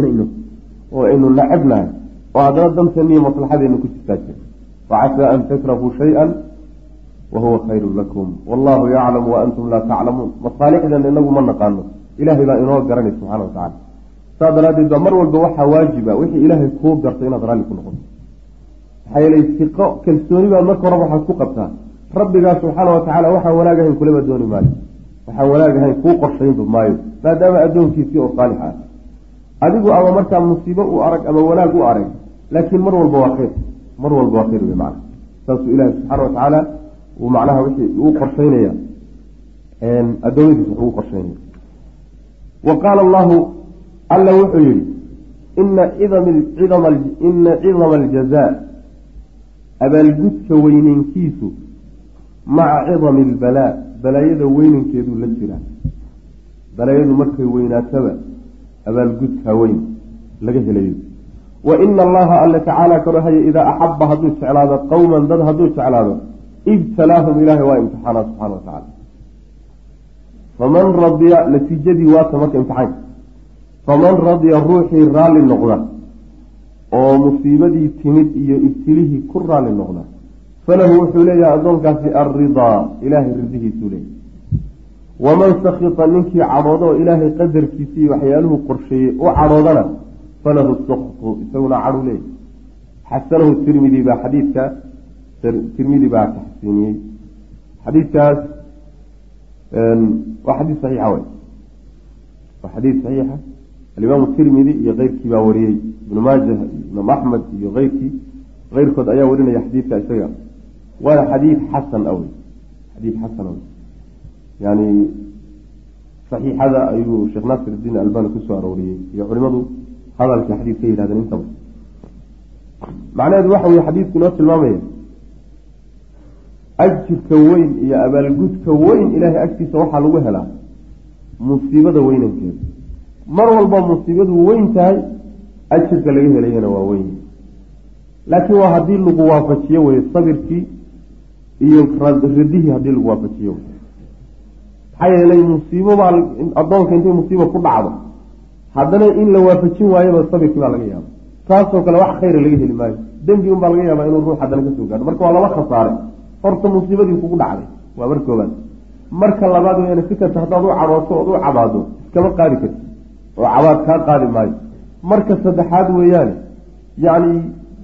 oo aynu nacabnahay oo haddana danteeniyo maslaxadeena ku jirtaa jir wacasaa an takrahuu shay-an wa huwa khayrun lakum. Wallahu yaclamu wa antum laa taclamuun. Masaalixdan inagu ma naqaano. Ilahay baa inoo garanay subxana wa tacala. Saa daraaddeed baa mar walba waxaa waajiba wixii ilaahay kuu garto inaad raalli ku noqoto. Maxaa yeelay siqo kalsooni baad marka horeba waxaad ku qabtaa. Rabbigaa subxaana wa tacaala waxaan wanaag ahayn kulaba dooni maayo. Waxaan wanaag ahayn kuu qorshaynba maayo maadaama addoonkiisii oo saalix ah adigu ama markaa musiibo u arag ama wanaag u arag laakiin mar walba waa khayr. Mar walba waa khayr wey macana saasuu ilaahi subxaana wa tacaala uu macnaha wixii uu qorshaynaya adoomadiisa wax ugu qorshaynaya wa qaala allahu alla wuxuu yihi ina ina cidama aljazaa abaalgudka weynenkiisu maca cidami albalaa balaayada weynankeeduu la jiraa balaayadu markay weynaataba abaalgudkaa weyn laga helayo wa ina allaha alle tacaala karohaya idaa axaba hadduu jeclaado qowman dad hadduu jeclaado ibtalaahum ilaahay waa imtixaanaa subxana wa tacala faman radiya natiijadii waata marka imtixaanka faman radiya ruuxii raalli noqda oo musiibadii timid iyo ibtilihii ku raalli noqda falahu wuxuu leeyahay addoonkaasi alridaa ilaahay ridihiisuu leeyahy waman sakita ninkii cadhooda oo ilaahay qadarkiisa iyo waxyaaluhu qorsheeyey u cadhoodana falahu suktu isaguna cadhu leeyahy xasanahu tirmidi baa xadiidka tirmidi baa taxsiiniyey xadiidkaas waa xadiid saxiixa wey waa xadiid saxiixa alimaamu tirmidi iyo keyrkii baa wariyey ibnu maajah imaam axmed iyo keyrkii keyrkood ayaa warinaya xadiidka isaga waana xadiid xasan awey xadiid xasan awey yani saxiixada ayuu sheekh naasir idiin albani ku soo arooriyey iyo culimadu hadalkii xadiid ka yidhahdeen intaba. Macnaheedu waxa weye xadiidku inoo tilmaamaya ajirka weyn iyo abaalgudka weyn ilaahay agtiisa waxaa lagu helaa musiibada weynankeeda. Mar walba musiibadu weyn tahay ajirka laga helayana waa weyn. Laakiin waa haddii lagu waafajiyo weye sabirkii iyo radihii haddii lagu waafajiyo wey maxaa yeelay musiibo baa addoonka intay musiiba ku dhacdo haddana in la waafajin waayaba sabirkii baa laga yaaba taasoo kale wax khayra laga heli maayo. Dembi un baa laga yaaba inuu ruux haddana ka soo gaadho. Marka waa laba khasaare. Horta musiibadii kugu dhacday waa mar koobaad marka labaad weyaan si kasta haddaad u cadhooto ood u cabaado iskama qaadi karti oo cabaad kaa qaadi maayo. Marka saddexaad weeyaane yacni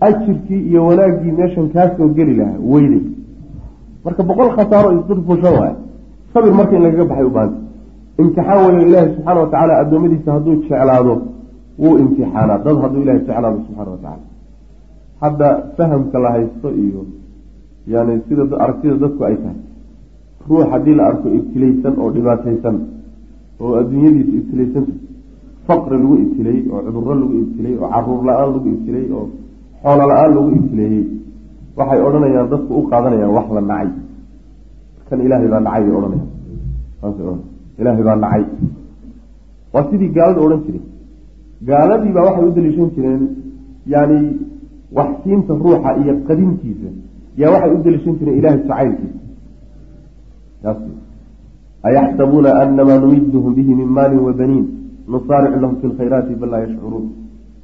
ajirkii iyo wanaaggii meeshan kaasoo geli lahaa weyday. Marka boqol khasaaro isdurfushan waay sabir marka in lagaga baxay u baahanta imtixaan weyo ilaahi subxaana wa tacaala addoommadiisa hadduu jeclaado wuu imtixaanaa dad hadduu ilahi jeclaado subxaana wa tacaala. Hadda fahamka la haysto iyo yani sida aragtida dadku ay tahay. Ruux haddii la arko ibtilaysan oo dhibaataysan oo adduunyadiisa ibtilaysanta faqri lagu ibtileeyey oo cudurro lagu ibtileeyey oo carruur la'aan lagu ibtileeyey oo xoolo la'aan lagu ibtileeyey waxay odhanayaan dadku u qaadanayaan wax la nacay kan ilaahay baa nacay bay odhanayaan. Ilaahay baa nacay. Waa sidii gaalada odhan jiray. Gaaladii baa waxay u daliishan jireen yani waxsiinta ruuxa iyo qadintiisa yaa waxay u daliishan jireen ilahay jacaylkiisa ayaxsabuuna anamaa numiduhum bihi min maalin wa baniin nusaaricu lahum fi lkhayraati bal laa yashcuruun.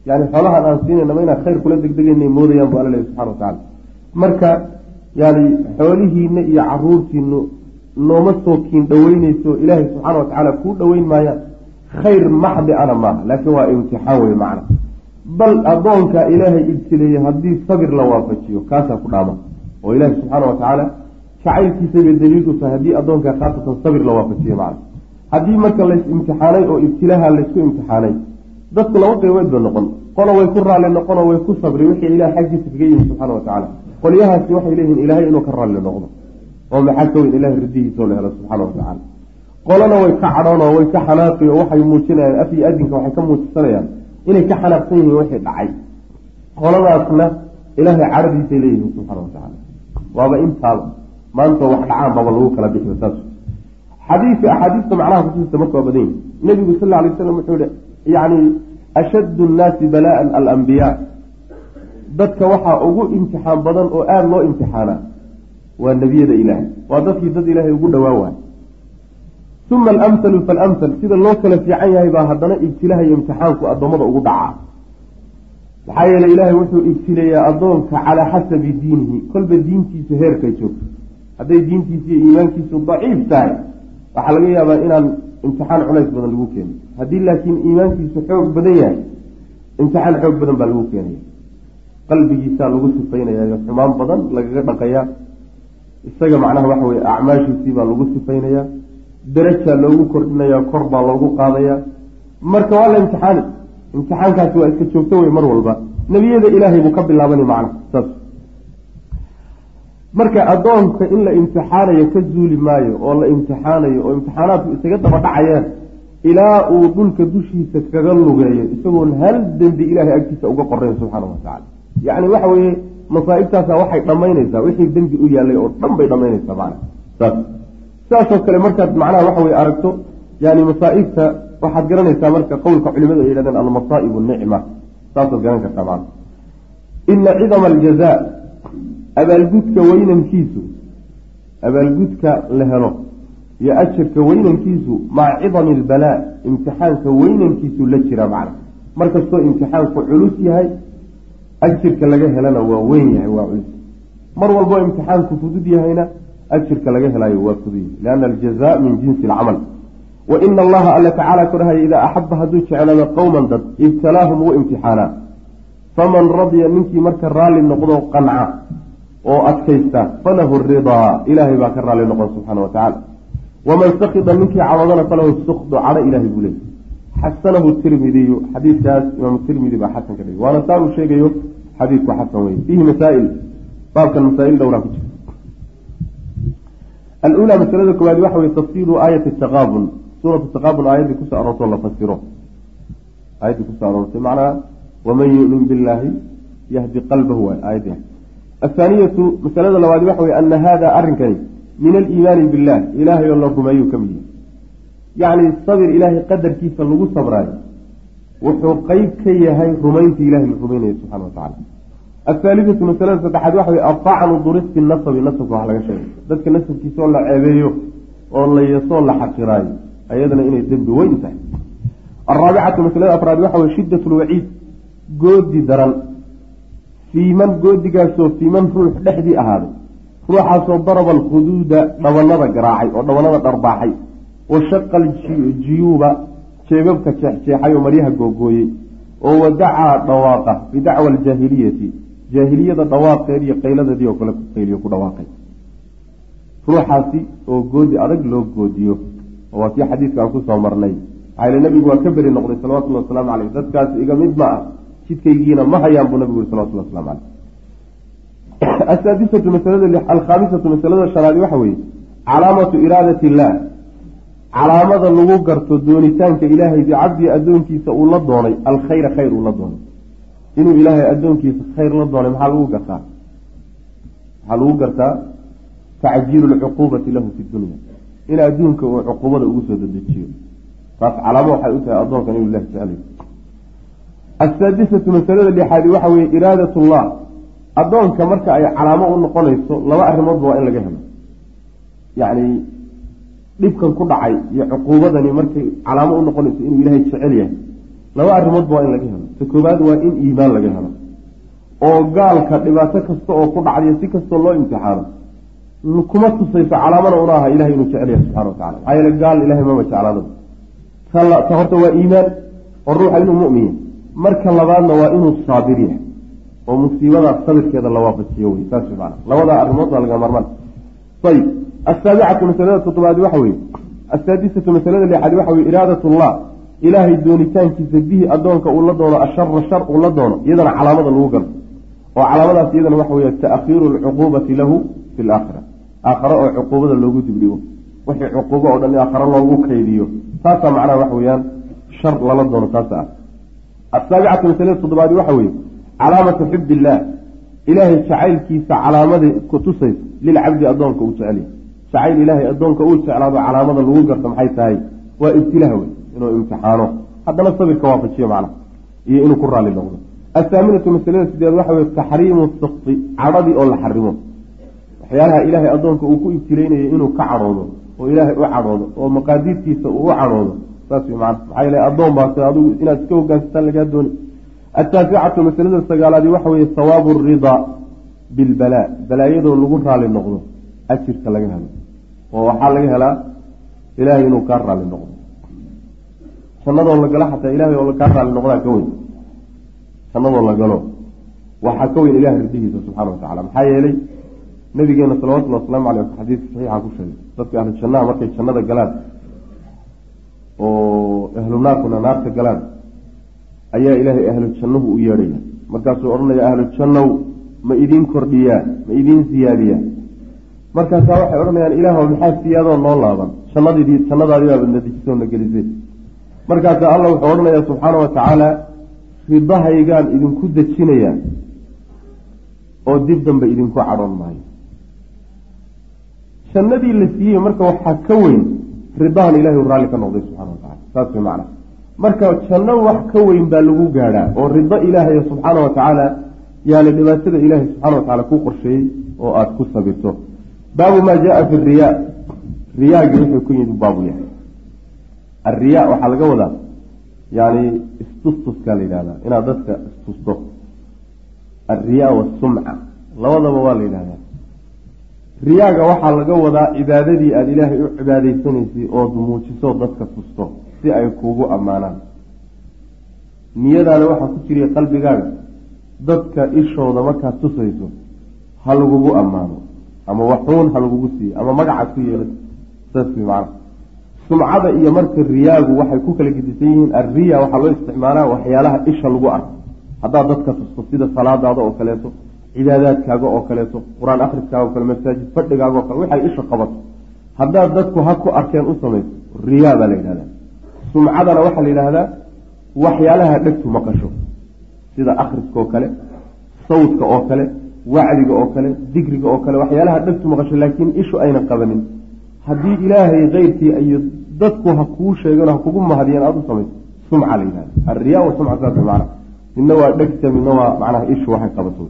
Yani xoolahaan aan siinayna inaan khayr kula degdegaynay moodayaan bu alla lehy subxana watacala marka yani xoolihiina iyo caruurtiinu nooma soo kiin dhoweyneyso ilaahay subxaana watacaala kuu dhoweyn maayaan. Khayr maxdi ana maaha laakiin waa imtixaan wey macna. Bal addoonka ilaahay ibtileeyey haddii sabir la waafajiyo kaasaa ku dhaama. Oo ilaahi subxaana watacaala jacaylkiisa bay daliil u tahay haddii addoonka khaasatan sabir la waafajiyo macna. Haddii marka lays imtixaanay oo ibtilaaha laysku imtixaanay dadku laba qaybood ba noqon. Qola way ku raalli noqon oo way ku sabri wixii ilahay xaggiisa kaga yimi subxaana watacaala qolyahaasi waxay leeyihiin ilaahay inuu ka raalli noqdo oo maxaa ka weyn ilahay ridihiisao la helo subxaana watacaala qolana way ka cadhoon oo way ka xanaaqi oo waxay muujinayaan af adinka waxay ka muujisanayaan inay ka xanaaqsan yihiin wixii dhacay. Qoladaasna ilaahay caradiisay leeyihiin subxaana watacaala waaba intaaba maanta wax dhacaan baba lagu kala bixiyo saas. Xadiidka axaadiista macnaha kusiista marka waa nebigu sal alay slam wuxuu yihi yani ashaddu nnaasi bala'an alambiyaa dadka waxaa ugu imtixaan badan oo aada loo imtixaanaa waa nebiyada ilaahay. Waa dadkii dad ilaahay ugu dhowaan waay uma alamhalu faalamhal sida loo kala fiican yahay baa haddana ibtilaha iyo imtixaanku addoommada ugu dhacaa. Maxaa yeeley ilaahay wuxuu ibtilayaa addoonka calaa xasabi diinihi. Kolba diintiisu heerkay joogto. Hadday diintiisu iyo iimaankiisu daciif tahay waxaa laga yaabaa inaan imtixaan culays badan lagu keenay haddii laakiin iimaankiisu xoog badan yahay imtixaan xoog badan baa lagu keenaya qalbigiisaa lagu sifaynayaa xumaan badan lagaga dhaqayaa. Isaga macnaha waxa weye acmaashiisii baa lagu sifaynayaa. Darajaa loogu kordhinayaa kor baa loogu qaadayaa. Marka waa la imtixaani imtixaankaasi waa iska joogto wey mar walba. Nebiyada ilaahay buu ka bilaabani macna saas. Marka addoonka in la imtixaanayo ka zuuli maayo oo la imtixaanayo oo imtixaanaadku isaga daba dhacayaan ilaa uu dhulka dushiisa kaga lugeeyo isagoon hal dembi ilaahay agtiisa uga qorayn subxaana wa tacala yacni waxa weeye masaa'ibtaasa waxay dhammaynaysaa wixii dembi u yaallay oo dhan bay dhammaynaysaa macna saas. Sidaasoo kale markaad macnaha waxa weye aragto yani masaa'ibta waxaad garanaysaa marka qowlka culimadu ay yidhahdeen almasaa'ibu nicma saasaad garan kartaa macna ina cidama aljaza abaalgudka weynankiisu abaalgudka la helo iyo ajirka weynankiisu maca cidami albalaa imtixaanka weynankiisu la jira macna markastoo imtixaanku culus yahay ajirka laga helana waa weyn yahay waa culus mar walboo imtixaanku fudud yahayna ajirka laga helayo waa fudud yahay. Lianna aljaza min jinsi alcamal. Wa ina allaha alla tacaala korahaya idaa axaba hadduu jeclaado qowman dad ibtalaahum wuu imtixaanaa faman radiya ninkii marka raalli noqdo qanca oo adkaysta falahu ridaa. Ilaahay baa ka raalli noqon subxaana wa tacala waman sakida ninkii cawadana falahu sukdu cadho ilahay buu leeyay xasanahu tirmidiyu xadiidkaas imaamu tirmidi baa xasan ka dhigay waana saa uu sheegayo xadiidku xasan weye fiihi masaail baabkan masaail dhowraa ku jirta alulaa masalada koowaad waxa weye tafsiru aayati taqaabun suuratu taqaabun aayaddii ku soo aroortoo la fasiro aayaddii ku soo aroortay macnaha waman yumin billaahi yahdi qalbahu waay aayaddii athaaniyatu masalada labaad waxa weye ana hada arrinkani min aliimaani billah ilaahay la rumeeyuu ka mid yahay yacni sabir ilaahay qadarkiisa lagu sabraayo wuxuu qeyb ka yahay rumaynta ilahay la rumeynaya subxana wa tacala athaalidatu masalada saddexaad waxa wey afacnu duris fi nasabi nasabka wax laga sheegay. Dadka nasabkiisa oo la ceebeeyo oo la yasoo la xaqiraayo ayadana inay dembi weyn tahay. Alraabicatu masalada afraad waxa wey shiddat lwaciid goodi daran. Fii man goodigaasoo fii man ruux dhexdii ahaaday. Ruuxaasoo daraba alkhuduuda dhabanada garaacay oo dhabanada dharbaaxay wa shaqa aljiyuuba jeebabka jeexjeexay oo maryaha googooyey oo wadacaa dhawaaqa bidacwa aljaahiliyati jaahiliyada dhawaaqeed iyo qayladeedii oo kale ku qayliyo ku dhawaaqay. Ruuxaasi oo goodi adag loo goodiyo. Oo waa kii xadiidka aan ku soo marnay. Yile nabigu waa ka beri noqday salawatullahi wasalaamu caleyh dadkaasi iga mid ma ah. Jidkaygiina ma hayaan buu nabigu yiri salawatullah waslamu caleyh asaadisatu masalada alkhaamisatu masalada shanaadi waxa weeye. Calaamatu iraadati illaah calaamada lagu garto doonitaanka ilaahay bicabdii addoonkiisa uu la doonay alkhayra khayr uu la doonay. Inuu ilaahay addoonkiisa khayr la doonay maxaa lagu gartaa? Maxaa lagu gartaa? Tacjiilu lcuquubati lahu fi dunya. In adduunka uu cuquubada ugu soo dedejiyo. Taas calaamo waxay u tahay addoonkan inuu ilahi jeclay asaadisatu masalada lixaadi waxa weeye iraadat llah addoonka marka ay calaamo u noqonayso laba arrimoodba waa in laga helo. Yacni dhibkan ku dhacay iyo cuquubadani markay calaamo u noqonayso inuu ilaahay jecel yahay. Laba arrimoodba waa in laga helo. Ta koobaad waa in iimaan laga helo. Oo gaalka dhibaato kasta oo ku dhacdayo si kastoo loo imtixaano kuma tusayso calaamana una aha ilahay inuu jecel yahay subxana wa tacala maxaa yeele gaal ilahay mama jeclaado. Ta horta waa iimaan oo ruuxa inuu mu'min yahay marka labaadna waa inuu saabir yahay. Oo musiibadaas sabirkeeda la waafajiyo wey saas maana labadaa arrimood baa laga marmaan. Ayib asaabicatu masalada toddobaadi waxa weye asaadisatu masalada lixaadi waxa weye iraadat llah ilaahay doonitaankiisa bihi addoonka uu la doono ashara shar uu la doono iyadana calaamada lagu galo oo calaamadaas iyadana waxa weye taakhiiru lcuquubati lahu fi laakhira aakhare oo cuquubada loogu dibdhigo wixii cuquubo oo dhan aakhare loogu kaydiyo taasaa macnaha waxa weeyaan shar lala doono taasa ah asaabicatu masalada toddobaadi waxa weeye calaamatu xib illaah ilaahay jacaylkiisa calaamada ku tusaysa lilcabdi addoonka uu jecel yahay jacayl ilaahay addoonka uu jeclaado calaamada lagu garto maxay tahay? Waa ibtilaah wey inuu imtixaano. Haddana sabirka waafajiyo macnaha iyo inuu ku raalli noqdo. Athaaminatu masalada sideed waxa weye taxriimu sakti cadhadii oo la xarimo. Waxyaalaha ilaahay addoonka uu ku ibtilaynayay inuu ka cadhoodo oo ilaahay u cadhoodo oo maqaadiirtiisa uu u cadhoodo saas wey macana maxaa yeele addoon baase adigu inaad iska hogaansataan lagaa dooni. Ataasicatu masalada sagaalaadi waxa weeye sawaabu ridaa bilbalaa balaayadoo lagu raali noqdo ajirka laga helo oo waxaa laga helaa ilaahay inuu kaa raali noqdo. Jannadoo la galo xataa ilahay oo kaa raali noqdaa ka weyn. Jannadoo la galo waxaa ka weyn ilahay ridihiisa subxana wa tacala maxaa yeelay nabigeena salawatullhi wasalaamu aleyh xadiiska saxiixa ku sheegay. Dadka ahlu jannaha markay jannada galaan oo ahlu naarkuna naarta galaan ayaa ilaahay ahlu jannahu u yeedhaya. Markaasuu odhanaya ahlu jannow ma idiin kordhiyaa ma idiin siyaadiyaa markaasaa waxay odhanayaan ilaahw maxaa siyaadoo noo laaban? Jannadii jannadaadii baaba nadijisoo na gelisay. Markaasaa alla wuxuu odhanayaa subxaana wa tacaala ridahaygaan idinku dejinayaa oo dib dambe idinku cadhoon maayo. Jannadii la siiyey marka waxaa ka weyn ridahan ilahay u raalli ka noqday subxana wa tacala saas way macna. Marka janno wax ka weyn baa lagu gaadhaa oo rido ilaahay subxaana wa tacaala yaani dhibaatada ilaahay subxana wa tacala ku qorsheeyey oo aada ku sabirto baabu maa jaa fi riyaa. Riyaagii wuxuu ku yimid baabu yahay. Alriyaa waxaa laga wadaa yani istustuskaa la yidhahdaa inaad dadka istusto. Alriyaa wasumca labadaba waa la yidhahdaa. Riyaaga waxaa laga wadaa cibaadadii aada ilaahay u cibaadaysanaysay ood muujiso dadka tusto si ay kuugu ammaanaan. Niyadaada waxaa ku jiriya qalbigaaga dadka ishooda markaad tusayso ha lagugu ammaano ama waxuun ha lagugu siiyo ama magacaad ku yeelato saas way macana sumcada iyo marka riyaagu waxay ku kala gedisan yihiin alriya waxaa loo isticmaalaa waxyaalaha isha lagu arko. Haddaad dadka tusto sida salaadaada oo kaleeto cibaadaadkaaga oo kaleeto qur'aan akhriskaaga o kale masaajid fadhigaaga o kale waxay isha qabato. Haddaad dadku ha ku arkeen u samayso riyaa baa la yidhahdaa. Sumcadana waxaa la yidhaahdaa waxyaalaha dhegtu maqasho sida akhriska oo kale sawdka oo kale wacdiga oo kale dikriga oo kale waxyaalaha dhegtu maqasho laakiin ishu ayna qabanin. Haddii ilaahay keyrkii iyo dadku ha kuu sheegeen ha kugu mahadiyeen aada u samayso. Sumca la yidhahda alriyaa wa sumca saas macna midna waa dhegta midna waa macnaha ishu waxay qabato.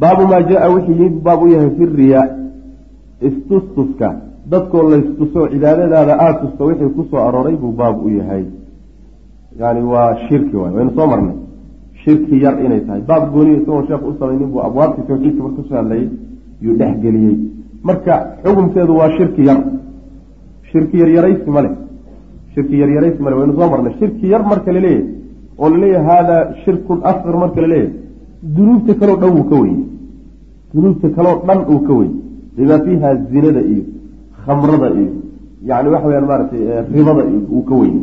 Baabu maa jaa wixii yimid baab u yahay fi riyaa istustuska. Dadkoo laystuso cibaadadaada aada tusto wixii ku soo arooray buu baab u yahay. Yani waa shirki waay waynu soo marnay shirki yar inay tahay. Baab gooniya isagoo sheekh u samaynin buu abwaabtii tawxiidka marka ku soo hadlayay yuu dhex geliyey. Marka xukunkeedu waa shirki yar. Shirki yaryaraysi male shirki yaryaraysi male waynu soo marnay. Shirki yar marka la leeyahay oo la leeyahay haadaa shirkun asqar marka la leeyahay dunuubta kaleo dhan wuu ka weyey dunuubta kaleo dhan uu ka weyey bimaa fiiha zinada iyo khamrada iyo yani waxa weyaan maaragtay ribada iyo uu ka weyey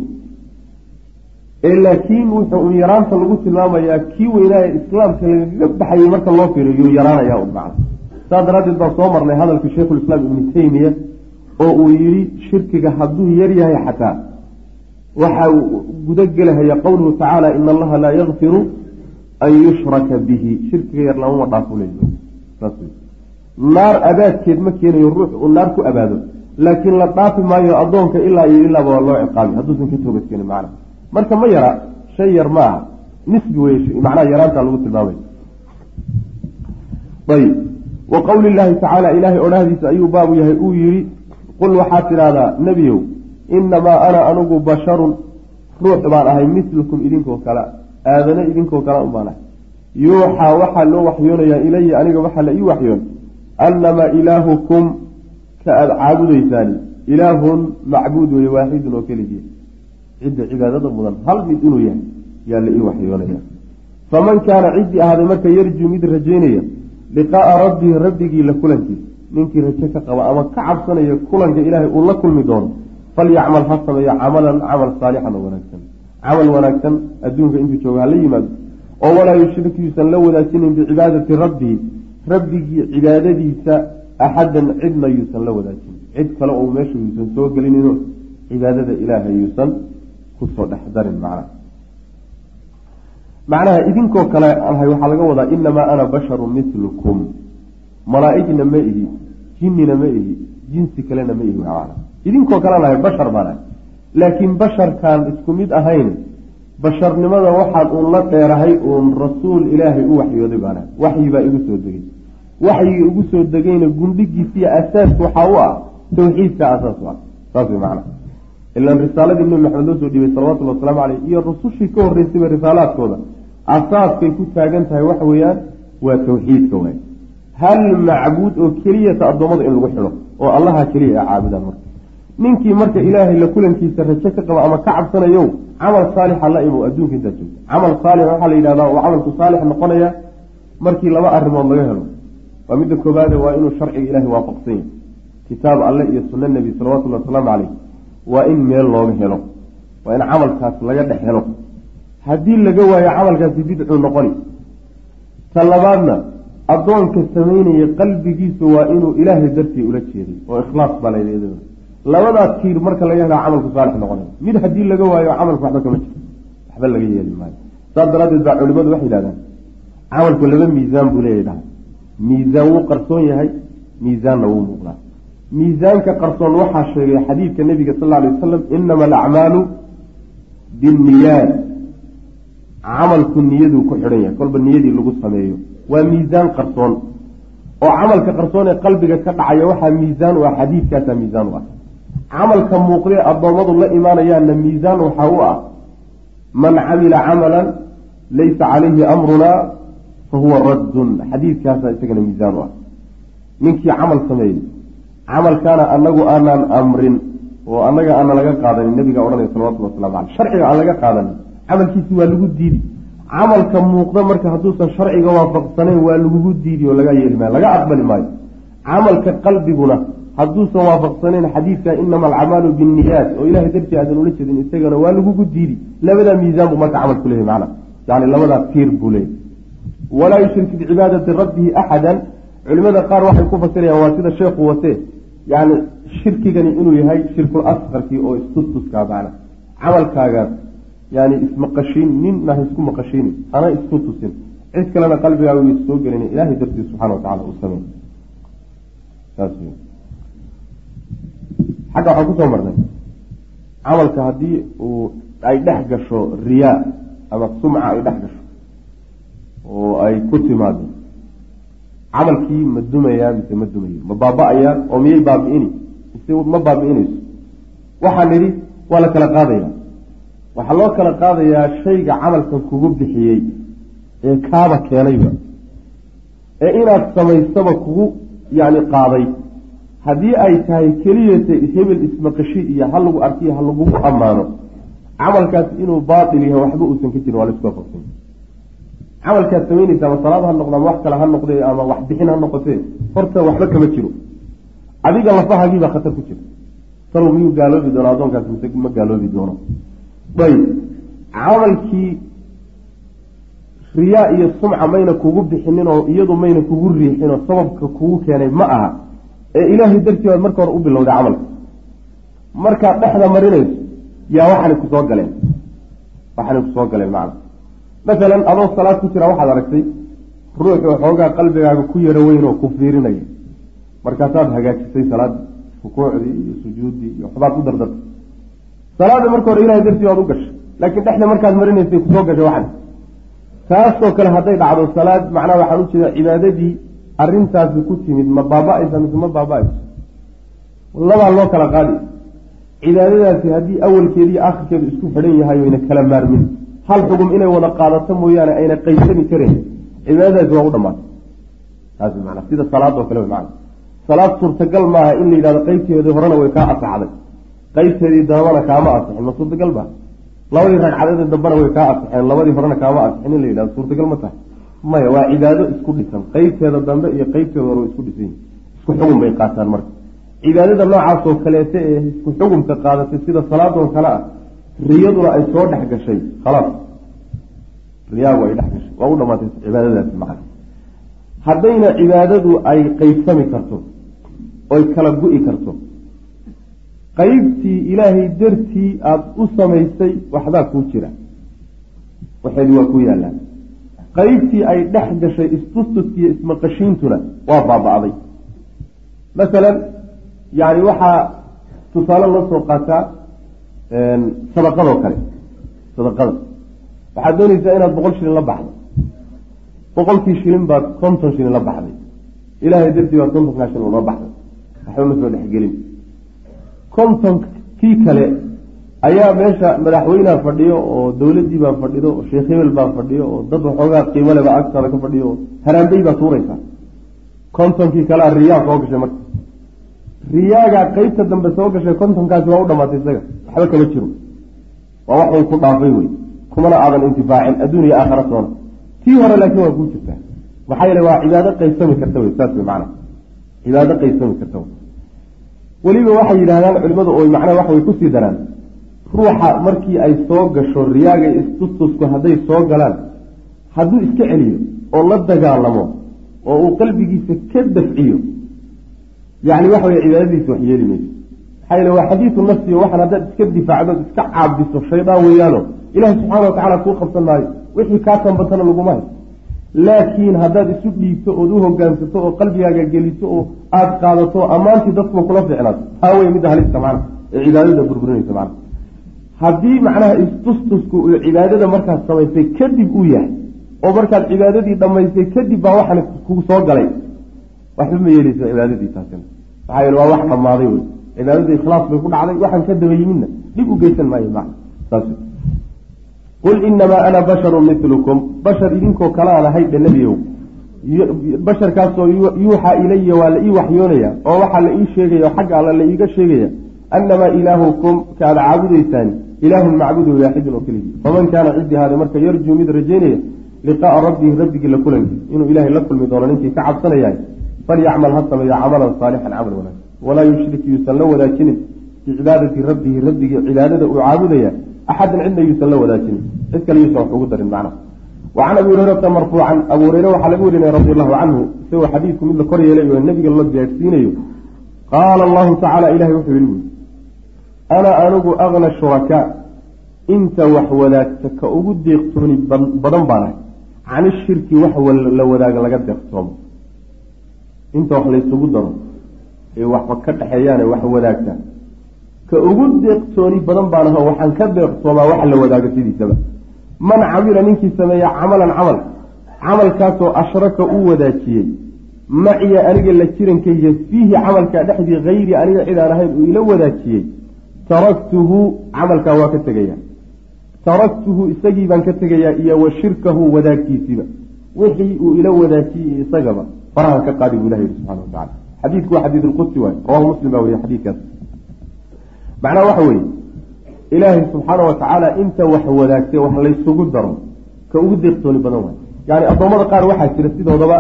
ee laakiin wuxuu un yaraanta lagu tilmaamayaa kii weynaaye islaamka lagaga baxayay marka loo fiiriyo yuu yaraanaya un macna saas daraaddeed baan soo marnay hadalka sheikhulislaam ibnu taymiya oo uu yidhi shirkiga hadduu yar yahay xataa waxa uu guda gelahaya qowluhu tacaala ina allaha laa yakfiru an yushraka bihi. Shirkiga yar lamama dhaafo leey saas naar abaadkeed ma keenayo ruux uu naar ku abaado laakiin la dhaafi maayo addoonka ilaa iyo ilaaba waa loo ciqaabi hadduusan ka toobad keenin macna marka ma yara shay yar ma aha. Nisbi wey macnaha yaraanta lagu tilmaamay. Ayb wa qowli llaahi tacaala ilaahay odhahdiisa ayuu baabu yahay. Uu yidhi qul waxaad tidhaahdaa nebiyow inamaa ana anigu basharun ruux baan ahay mislukum idinkoo kale aadane idinkoo kale un baan ahay. Yuuxaa waxaa loo waxyoonayaa ilaya aniga waxaa la ii waxyoon annamaa ilaahukum ka aada caabudaysaani ilaahun macbuud weeye waaxidun oo keligii cidda cibaadada mudan hal mid inuu yahay yaa la ii waxyoonaya faman kaana ciddii ahaaday marka yarjuu mid rajaynaya liqaaa rabbihi rabbigii la kulankiisa ninkii rajo ka qaba ama ka cabsanaya kulanka ilaahay uu la kulmi doono falyacmal ha sameeyo camalan camal saalixan oo wanaagsan. Camal wanaagsan adduunka intuu jooga hala yimaado oo walaa yushrik yuusan la wadaajinin bicibaadati rabbihi rabbigii cibaadadiisa axadan cidna yuusan la wadaajinin. Cid kale oo meesha yuusan soo gelinino cibaadada ilaahay yuusan ku soo dhex darin macnaha macnaha idinkoo kale ahay waxaa laga wadaa inamaa ana basharun milukum malaaigna ma ihi jinnina ma ihi jinsi kalena ma ihi macna. Idinkoo kalean ahay bashar baan laakiin basharkaan isku mid ahayn basharnimada waxaan uun la dheerahay uun rasuul ilaahay u waxyooday baan waxyi baa igu soo degay. Waxyigii ugu soo degayna gundhigiisiiyo asaaska waxaa u ah tawxiidka asaas u ah. Saas way macana ilan risaaladii nabi maxamed loo soo dhiibay salawatullhi wasalaamu caleyh iyo rusushii ka horreysayba risaalaadkooda asaaskay ku taagan tahay waxa weeyaan waa tawxiidka waay hal macbuud oo keliyata addoommada in lagu xidho oo allaha keliya ay caabudaan marka. Ninkii marka ilaahay la kulankiisa rajo ka qaba ama ka cabsanayo camal saalixa la imo adduunka intaa joogta camal saalix waxaa la yidhahdaa oo camalku saalix noqonaya markii laba arrimood laga helo. Waa midda koobaade waa inuu sharciga ilahay waafaqsan yahay. Kitaab alle iyo sunna nebi salawatullhi wasalaamu caleyh waa in meel looga helo. Waa in camalkaas laga dhex helo. Haddii laga waayo camalkaasi bidcuu noqoni ta labaadna addoonka samaynaya qalbigiisu waa inuu ilaahay dartii ula jeeday oo ikhlaas baa layidhahda labadaa tiir marka laga helaa camalku saalix noqonay mid haddii laga waayo camalku waxba kama jiro. Waxba laga yeeli maayo. Saas daraaddeed baa culimadu waxay yidhahdaan camalku laba miisaan buu leeya dhaha miisaan wuu qarsoon yahay miisaanna wuu muuqdaa miisaanka qarsoon waxaa sheegay xadiidka nebiga sal alay wasalam inama alacmaalu binniyaat camalku niyaduu ku xidhan yahay kolba niyadii lagu sameeyo. Waa miisaan qarsoon. Oo camalka qarsoon ee qalbiga ka dhacaya waxaa miisaan u ah xadiidkaasaa miisaan u ah. Camalka muuqdee addoommadu la imaanayaanna miisaan waxaa u ah man camila camalan laysa calayhi amrunaa fa huwa raddun. Xadiidkaasaa isagana miisaan u ah. Ninkii camal sameeyey camalkaana anagu aanaan amrin oo annaga aana laga qaadanin nabiga odhanaya salawatulli waslamu caleyh sharciga aan laga qaadanin camalkiisi waa lagu diidi. Camalka muuqda marka hadduusan sharciga waafaqsanayn waa lagugu diidi oo laga yeeli maayo laga aqbali maayo. Camalka qalbiguna hadduusan waafaqsanayn xadiidka inama alcamaalu binniyaat oo ilahay dartii aadan ula jeedin isagana waa lagugu diidi. Labadaa miisaan buu marka camalku leeyahy macna yani labadaa tiir buu leeyahy walaa yushrik bicibaadati rabbihi axadan culimada qaar waxay ku fasirayaan waa sida sheekhu watee yani shirkigani inuu yahay shirkul asqarkii oo istustuskaa macna camalkaagaas yani ismaqashiin ninna ha isku maqashiini hana isku tusin. Cid kalena qalbigaaga way soo gelina ilahay dartiis subxana watacala uu samey xagga waxaan ku soo marnay. Camalka haddii uu ay dhex gasho riyaa ama sumca ay dhex gasho oo ay ku timaado camalkii ma dumayaa mise ma dumayo ma baaba-ayaa oo miyay baabi'ini mise ma baabi'inayso waxaan nidhi waa la kala qaadaya waxaa loo kala qaadayaa shayga camalkan kugu bixiyey ee kaaba keenayba. Ee inaad samaysaba kugu yani qaaday. Haddii ay tahay keliyata hebel ismaqashi iyo ha lagu arkiyo ha lagugu ammaano camalkaas inuu baatil yahay waxba uusan ka jirin waa la isku waafaqsanya camalkaad samaynaysa ama salaad ha noqdo ama wax kale ha noqde ama wax bixin ha noqotee horta waxba kama jiro. Adiga lafahaagiibaa khatar ku jira. Talow miyuu gaaloobi doono addoonkaas mise ma gaaloobi doono. Ayb camalkii riyaa iyo sumca mayna kugu bixinin oo iyadu mayna kugu riixin oo sababka kugu keenay ma aha ee ilaahay dartii baad marka hore u bilowday camalka markaad dhexda marinayso yaa waxaanay ku soo galeen. Waxaanay ku soo galeen macna masalan adoo salaad ku jira waxaad aragtay ruuxu xoogaa qalbigaaga ku yaro weyn oo ku fiirinaya. Markaasaad hagaajisay salaadii rukuucdii iyo sujuuddii iyo waxbaad u dardartay salaada marka hore ilahay dartii baad u gashay laakiin dhexda markaad marinaysay ku soo gashay waxan. Taasoo kale hadday dhacdo salaad macnaha waxaan ujeeda cibaadadii arrintaasi ku timid ma baaba-aysa mise ma baaba-ayso labaa loo kala qaadi. Cibaadadaasi haddii awalkeeda iyo akhirkeedu isku xidhan yahay oyna kala maarmin hal xugum inay wada qaadato mooyaane ayna qaysani kareen cibaadadaasi waa u dhamaatay taas mana sida salaadoo kale man salaad suurtagal maaha in la yidhahdo qeybteedii horena way kaa asaxday. Qeybteedii dambana kaama asixin ma suurtagal ba labadii ragcadeed dambena way kaa asixeen labadii horena kaama asixin in la yidhahdo suurtagal ma tahay. Maya waa cibaado isku dhisan. Qeybteeda dambe iyo qeybteeda hore isku dhisan isku xugum bay qaataan marka. Cibaadada noocaasoo kaleete ee isku xugumka qaadatay sida salaadoo kale ah riyaduna ay soo dhex gashay. Khalaas riyaagu ay dhex gashay. Waa u dhamaatay cibaadadaasi macna haddayna cibaadadu ay qeybsami karto oy kala gu-i karto qeybtii ilaahay dartii aada u samaysay waxbaa kuu jira. Waxeedi waa ku yaallaan. Qeybtii ay dhex gashay istustuskiiyo ismaqashiintuna waa baaba-day. Masalan yani waxaa tusaale loo soo qaataa sadaqadoo kale sadaqada waxaad doonaysaa inaad boqol shilin la baxdo. Boqolkii shilin baad konton shilin la baxday. Ilaahay dartii baa kontonkaa shil unoo baxday. Waxba ma soo dhexgelin konton kii kale ayaa meesha madaxweyneha fadhiyo oo dawladdii baa fadhido oo sheekh hebel baa fadhiyo oo dad waxoogaa qiimo leba agtaada ka fadhiyo oo haraambey baa tuuraysaa kontonkii kalea riyaa soo gashay marka riyaagaa qeybta dambe soo gashay kontonkaasi waa u dhamaatay isaga. Waxba kama jiro. Waa waxun ku dhaafay wey kumana aadan intifaacin adduun iyo aakhara soona. Tii hore laakiin waa kuu jirtaa. Maxaa yeele waa cibaado qaybsami karta wey saas wey macana cibaado qaybsami karta wey weliba waxay yidhahdaan culimadu oo macnaha waxa way ku sii daraan. Ruuxa markii ay soo gasho riyaaga istustusku hadday soo galaan hadduu iska celiyo oo la dagaalamo oo uu qalbigiisa ka dafciyo yani waxa wey cibaadadiisa wax yeeli mayso. maxaa yeele waa xadiidu nafsi waxaan haddaad iska difaacdo iska caabiso shaydaan weeyaano ilahi subxaana watacala kuu qabsan maayo wixii kaa tambatana laguma hay laakiin haddaad isu dhiibto ood u hogaansato oo qalbigaaga geliso oo aada qaadato ammaantii dadkuba kula ficnaato taa wey midda halista macna ee cibaadada burburinaysa macna. Haddii macnaha istustusku uu cibaadada markaad samaysay kadib uu yahay oo markaad cibaadadii dhammaysay kadib baa waxaan kugu soo galay. Waxba ma yeeleysa cibaadadii taasina maxaa yeele waa wax dhammaaday wey cibaadadii ikhlaas bay ku dhacday waxaan ka daba yimidna dhib u geysan maayo macna saas qul inamaa ana basharu milukum bashar idinkoo kale aan ahay dhe nebiyow. Basharkaasoo yuuxaa ilaya waa la ii waxyoonaya oo waxaa la ii sheegaya oo xagga alla la iiga sheegaya annamaa ilaahukum kaad caabudaysaani ilaahun macbudu waaxidun oo keligii faman kaana ciddii haade marka yarjuu mid rajaynaya liqaaa rabbihi rabbigii la kulankii inuu ilaahay la kulmi doono ninkii ka cabsanayahay falyacmal ha sameeyo camalan saalixan camal wanaagsan walaa yushrik yuusan la wadaajinin bicibaadati rabbihi rabbigii cibaadada uu caabudaya axadan cidna yuusan la wadaajinin cid kale yuusan wax ugu darin macna wacan abi hurayrata marfuucan abu hureyre waxaa laga warinaya radi allahu canhu isagoo xadiidku mid la kor yeelay oo nebiga la gaadhsiinayo qaala allahu tacala ilahay wuxuu yihi ana anigu agna shurakaa inta wax wadaagta ka ugu deeqtooni badan baan ahay can ishirki wax la wadaaga laga deeqtoomo inta wax laysugu daro ee waxba ka dhexeeyaane wax wadaagta. Ka ugu deeqtooni badan baan aho waxaan ka deeqtoomaa waxa la wadaago sidiisaba. Man camila ninkii sameeya camalan camal camalkaasoo ashraka uu wadaajiyey maciya aniga la jirankayga fiihi camalkaa dhexdii hayri aniga cid aan ahayn uu ila wadaajiyey taraktuhu camalkaa waa ka tegaya taraktuhu isagii baan ka tegayaa iyo wa shirkahu wadaagkiisiiba wixii uu ila wadaajiyey isagaba farahan ka qaadi buu ilah subxana wa tacala xadiidku waa xadiid lqudsi waay. Rawahu muslim baa weriye xadiidkaas. Macnaha waxa weeye ilaahay subxaana wa tacaala inta wax wadaagtay wax laysugu daro ka ugu deeqtooni badan waay. Yani addoommada qaar waxaa jira sidoodaba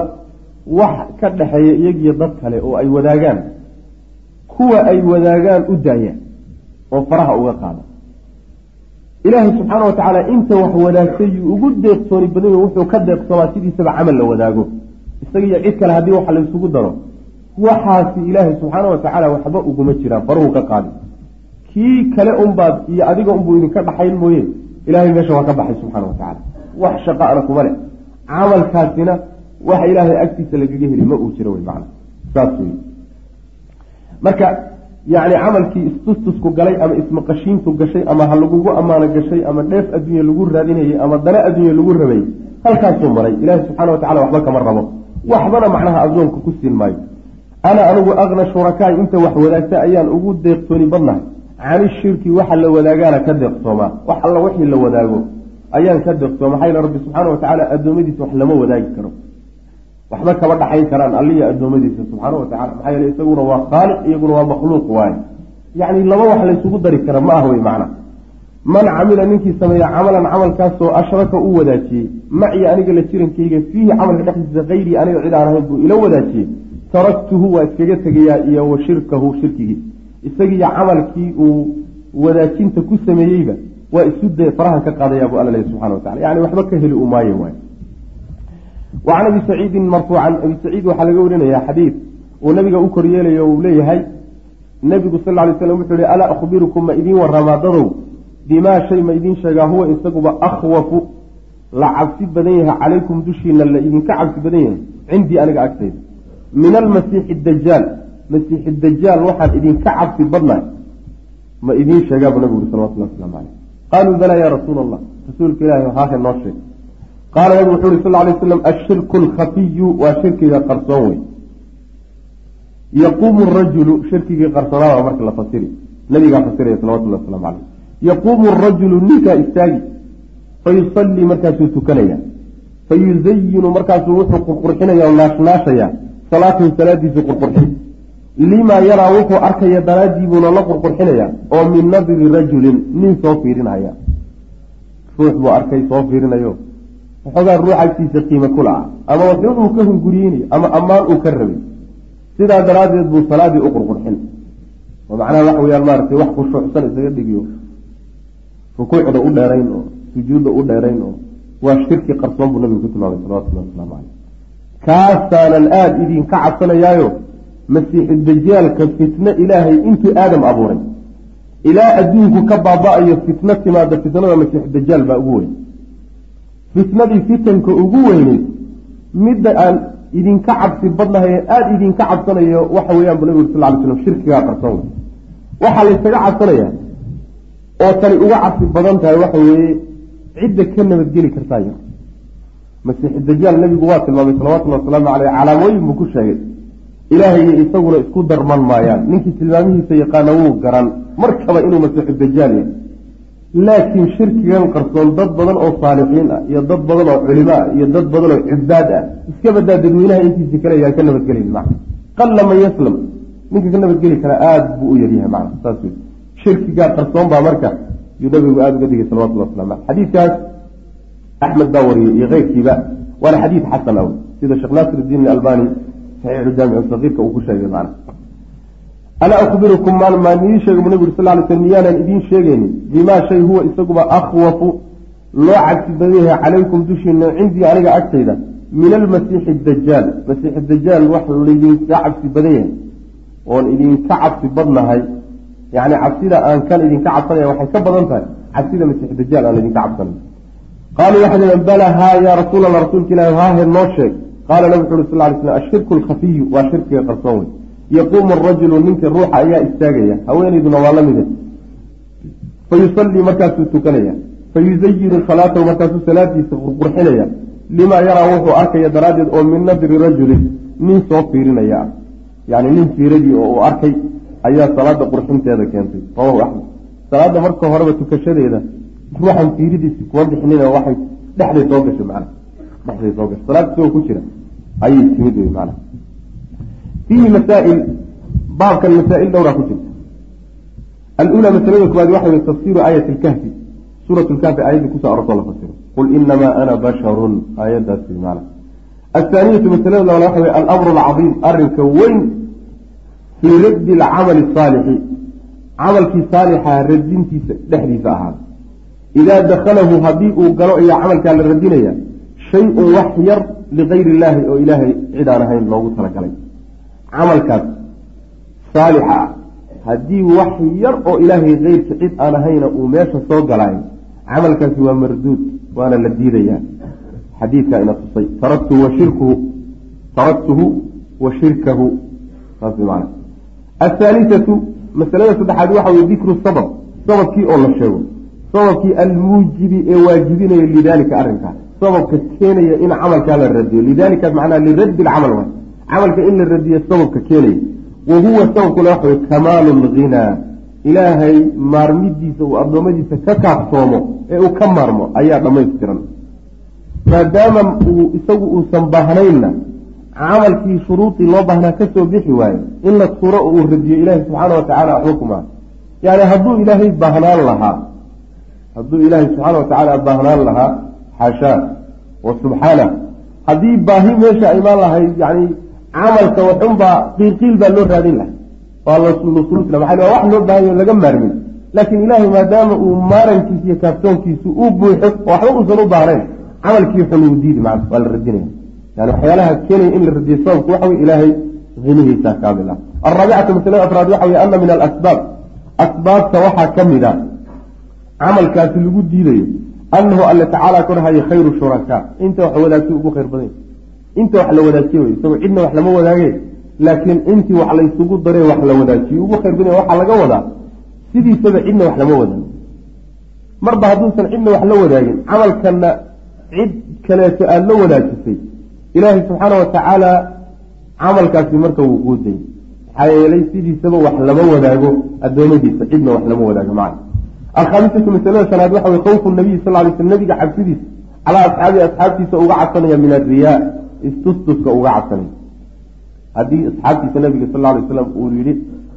wax ka dhexeeya iyagiyo dad kale oo ay wadaagaan. Kuwa ay wadaagaan u daayaan oo faraha uga qaada ilaahay subxaana wa tacaala inta wax wadaagtay yuu ugu deeqtooni badan wuxuu ka deeqsoomaa sidiisaba camal la wadaago isagiyo cid kale haddii waxa laysugu daro waxaasi ilaahay subxaana wa tacaala waxba uguma jiraan faruhu ka qaadi. Kii kale unbaad iyo adiga unbuu idinka dhaxayn mooye ilahay meesha waa ka baxay subxaana wa tacala wax shaqaana kuma leh. Camalkaasina waxa ilaahay agtiisa lagaga heli ma uu jiro wey macana saas wey marka yacni camalkii istustusku galay ama ismaqashiintu gashay ama ha lagugu ammaano gashay ama dheef adduunya lagu raadinayay ama dana adduunya lagu rabay halkaasuu maray. Ilaahi subxana wa tacala waxba kama rabo waxbana macnaha addoonka ku siin maayo. Ana anigu agna shurakaay inta wax wadaagta ayaan ugu deeqtooni badnahay. Cani shirki waxa la wadaagaana ka deeqsoomaa wax alla wixii la wadaago ayaan ka deeqsooma maxaa yeele rabbi subxaana wa tacaala addoommadiisa wax lama wadaagi karo? Waxba kama dhaxayn karaan alliya addoommadiisa subxaana wa tacala maxaa yeele isaguna waa khaaliq iyaguna waa makhluuq waaye. Yacni laba wax laysugu dari kara ma ah wey macna man camila ninkii sameeya camalan camalkaasoo ashraka uu wadaajiyey maci aniga la jirankayga fiihi camalka dhexdiisa hayrii aniga cid aan ahayn buu ila wadaajiyey. Taraktuhu waa iskaga tegayaa iyo wa shirkahu shirkigii. Isagiiyo camalkii uu wadaajinta ku sameeyeyba waa isu de farahan ka qaadayaa buu alla subxana wa tacala yani waxba ka heli u maayo waay wa can abi saciidin marfuucan abi saciid waxaa laga warinayaa xadiid uu nabiga u koryeelayo uu leeyahay. Nabigu sal ly slam wuxuu yihi alaa akhbirukum ma idiin waramaa dadow bimaa shay ma idiin sheegaa huwa isaguba akhwafu la cabsi badan yahay calaykum dushiina la idinka cabsi badan yahay cindii aniga agtayda. Min almasiixi dajaal masiixi dajaal waxaan idinka cabsi badnahay ma idiin sheegaabu nabigu uri salawatullah waslamu caleyh qaaluu balaa ya rasuula allah rasuulka ilahi haahe noo sheeg. Qaala nabigu wuxuu uri sal lay slam ashirku alkhafiyu waa shirkiga qarsoon wey. Yaquumu rajulu shirkigii qarsoonaaba marka la fasiri. Nabigaa fasiraya salawatullahi waslamu caleyh yaquumu rajulu ninkaa istaagi fayusallii markaasuu tukanaya. Fayuzayinu markaasuu wuxuu qurqurxinaya oo naashnaashaya salaatahu salaadiisu qurqurxin. Limaa yaraa wuxuu arkaya daraadiibuuna la qurqurxinaya oo min nadri rajulin nin soo fiirinaya. Ruux buu arkay soo fiirinayo. Waxoogaa ruux agtiisa qiime kula ah ama waxun uu ka hunguriyeynayo ama ammaan uu ka rabay. Sidaa daraaddeed buu salaadii u qurqurxin. Oo macnaha waxa weyaan maaratay wax khushuucsan isaga dhigiyo rukuucda u dheerayn oo sujuudda u dheerayn oo waa shirki qarsoon buu nabigu ku tilmaamay salawatullahi wasalaamu caleyh kaasaanan aada idinka cabsanayaayo masiixu dajaalka fitno ilaahay intuu aadam abuuray. Ilaa adduunku ka baaba-ayo fitno timaada fitnada masiixu dajaal baa ugu weyn. Fitnadii fitanka ugu weyneyd midda aan idinka cabsi badnahay aada idinka cabsanayo waxa weeyaan bu nabig uri sal ly slam shirkigaa qarsoon. Wey waxaa laysaga cabsanaya oo tani uga cabsi badan tahay waxa weeye cidda ka nabadgeli kartaa yar masiixu dajaal nabigu waa tilmaamay salawatullhi wasalaamu caleyh calaamooyin buu ku sheegay. Ilaahay isaguna isku darman maayaan. Ninkii tilmaamihiisa yaqaana wuu garan. Markaba inuu masiixu dajaal yahay. Laakiin shirkigan qarsoon dad badan oo saalixiin ah iyo dad badan oo culimo ah iyo dad badan oo cibaad ah iska badaa dadweynaha intiisi kale ayaan ka nabadgelayn macna. Qalla man yaslam ninka ka nabadgeli kara aada buu u yaryahay macna saas wey shirkigaa qarsoon baa marka yuu nabigu aada uga digay salawatullah waslamu aleh xadiidkaas axmed baa wariyey iyo keyrkiiba waana xadiid xasan aw. Sida sheekh naasir idiin albani saxiixu jaamic sagiirka uu ku sheegay macna. Alaa akhbirukum maan maan idiin sheega bu nabig uri sal ly sl miyaanan idiin sheegaynin bimaa shay huwa isaguba akhwafu loo cabsi badan yahay calaykum dushiina cindii aniga agtayda min almasiixi dajaal masiixi dajaal wax laydinka cabsi badan yahay oon idinka cabsi badnahay yani cabsida aan kan idinka cabsanaya waxay ka badan tahay. Cabsida masiixi dajaal aan idinka cabsanay qaaluu waxay dhaheen bala haa yaa rasuul allah rasuulka ilahi haahe noo sheeg. Qaala nabi wuxu uri sal ly slam ashirku alkhafiyu waa shirkiga qarsoon wey. Yaquumu arajulu ninka ruuxa ayaa istaagaya. Haweenayduna waa la mida fayusallii markaasuu tukanaya. Fayuzayinu salaatahu markaasuu salaadiisa qurqurxinaya. Limaa yaraa wuxuu arkaya daraaddeed oo min nadri rajulin nin soo fiirinaya. Ah yani nin fiiradii oo uu arkay ayaa salaada qurxinteeda keentay. Rawahu axmed. Salaada marka horeba tukashadeeda ruuxan fiiridiisi kuma bixinina waxay dhexday soo gashay macna dhexday soo gashay. Salaad isagoo ku jira. Ayay timid wey macna fiihi masaail baabkan masaa-il dhowraa ku jirta alula masalada koowaad waxa wey tafsiru aayati lkahfi suurat lkahfi aayaddii ku soo arortoo la fasiro qul inamaa ana basharun. Aayaddaas wey macna athaaniyatu masalada labaad waxa wey alamru alcadiim arrinka weyn fii raddi alcamali asaalixi camalkii saalixa radintiisa dhexdiisa ahaada idaa dakhalahu haddii uu galo ayaa camalkaa la radinaya shay-un wax yar ligayri illaahi oo ilaahay cid aan ahayn loogu talagalay. Camalkaas saalixa ah haddii wax yar oo ilaahay keyrka cid aan ahayna uu meesha soo galaayo camalkaasi waa marduud waana la diidayaa. Xadiidkaa ina tusay taraktuhu wa shirkahu athaalisatu masalada saddexaad waxa weye dikru sabab sababkii oo la sheego sababkii almuujibi ee waajibinaya lidaalika arrinkaa sababka keenaya in camalkaa la radiyo lidalika macnaa liraddi lcamal waay camalka in la radiyo sababka keenaya wa huwa sababkuna waxa wey kamaalu lghinaa ilaahay maarmidiisa uu addoommadiisa ka kaaftoomo ee uu ka maarmo ayaa dhammaystiran maadaama uu isagu uusan baahnaynna camalkii shuruudii loo baahnaa ka soo bixi waayo in la turo oo uu radiyo ilaahay subxaana watacaala waxba yani hadduu ilaahay baahnaan lahaa hadduu ilaahay subxaana watacaala baahnaan lahaa xaashaa wa subxaana haddii baahi meesha imaan lahayd yani camalka waxunbaa qiilqiil baa loo raadin lahay waa lusulsla maa wax loo baahanya laga maarmin. Laakiin ilaahay maadaama uu maarankiisa iyo kaaftoonkiisu uu buuxo waxba uusan u baahnayn camalkii xun uu diidi macna waa la radinaya yani waxyaalaha keenaya in la radiyo sababku waxa wey ilaahay hinihiisa kaamil ah alraabicatu masalada afraad waxa wey ana min alasbaab asbaabta waxaa ka mid a camalkaasi lagu diidayo anahu alla tacaala korhayo khayru shurakaa inta wax wadaagtay ugu khayr badan inta wax la wadaajiye wey isagoo cidna wax lama wadaage laakiin intii wax laysugu daree wax la wadaajiye ugu khayr badan waxaa laga wadaa sidiisaba cidna wax lama wadaago marba hadduusan cidna wax la wadaagin camalkana cid kaleeto aada la wadaajisay ilaahay subxaana wa tacaala camalkaasi marka wuu quuday maxaa yeelay sidiisaba wax lama wadaago adoomadiisa cidna wax lama wadaago macna. Alkhaamisatu masalada shanaad waxa wey khawfu nabiyi sal lay sl nabiga cabsidiisa calaa asxaabii asxaabtiisa uga cabsanaya min ariyaa istustuska uga cabsanaya. Haddii asxaabtiisa nabiga sal lay slam uu yihi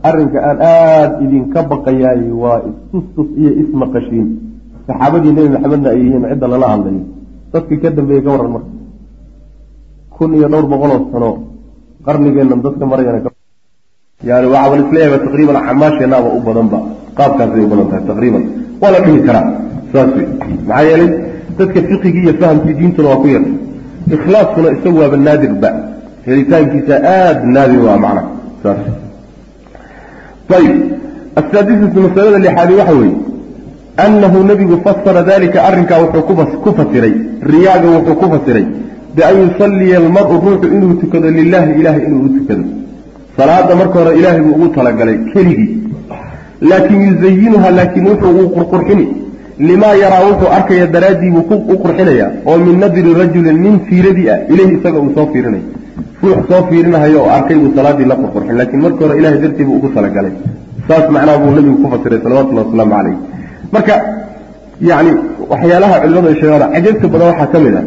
arrinka aan aada idinka baqayaay waa istustus iyo ismaqashiin. Saxaabadii nebi maxamedna ay yihiin cidda lala hadlayo dadkii ka dambeeyey ka waran marka kun iyo dhowr boqoloo sano qarnigeennan dadka marayana yani waxaabal is leeyahay taqriiban camaasheenaaba u badanba. Qaabkaasay u badan tahay taqriiban. Waa la dhihi karaa saas wey maxaa yeelay dadka fiqigii iyo fahamkii diintuna waa ku yar. Ikhlaaskuna isagu waaba naadirba helitaankiisa aada naadir waa macna saas. Ayib asaadisatu masalada lixaadi waxa weeye annahu nebigu fasara dalika arrinkaa wuxuu ku fasiray riyaaga wuxuu ku fasiray bian yusalliya almar-u ruuxu inuu tukado lilahi ilahay inuu u tukado salaada marka hore ilaahay buu ugu talagalay keligii laakin yuzayinuha laakiin wuxuu uu qurqurxini limaa yaraa wuxuu arkaya daraaddii buu u qurxinaya oo min nadri rajulin nin fiiradii ah ileyhi isaga uu soo fiirinayo ruux soo fiirinahayo oo arkay buu salaadii la qurqurxin laakiin marka hore ilahay dartii buu ugu talagalay saas macnaha buu nabigu ku fasiray salawatullahi wasalaamu calayh marka yani waxyaalaha culimadu ay sheegaan cajabta badan waxaa ka mid ah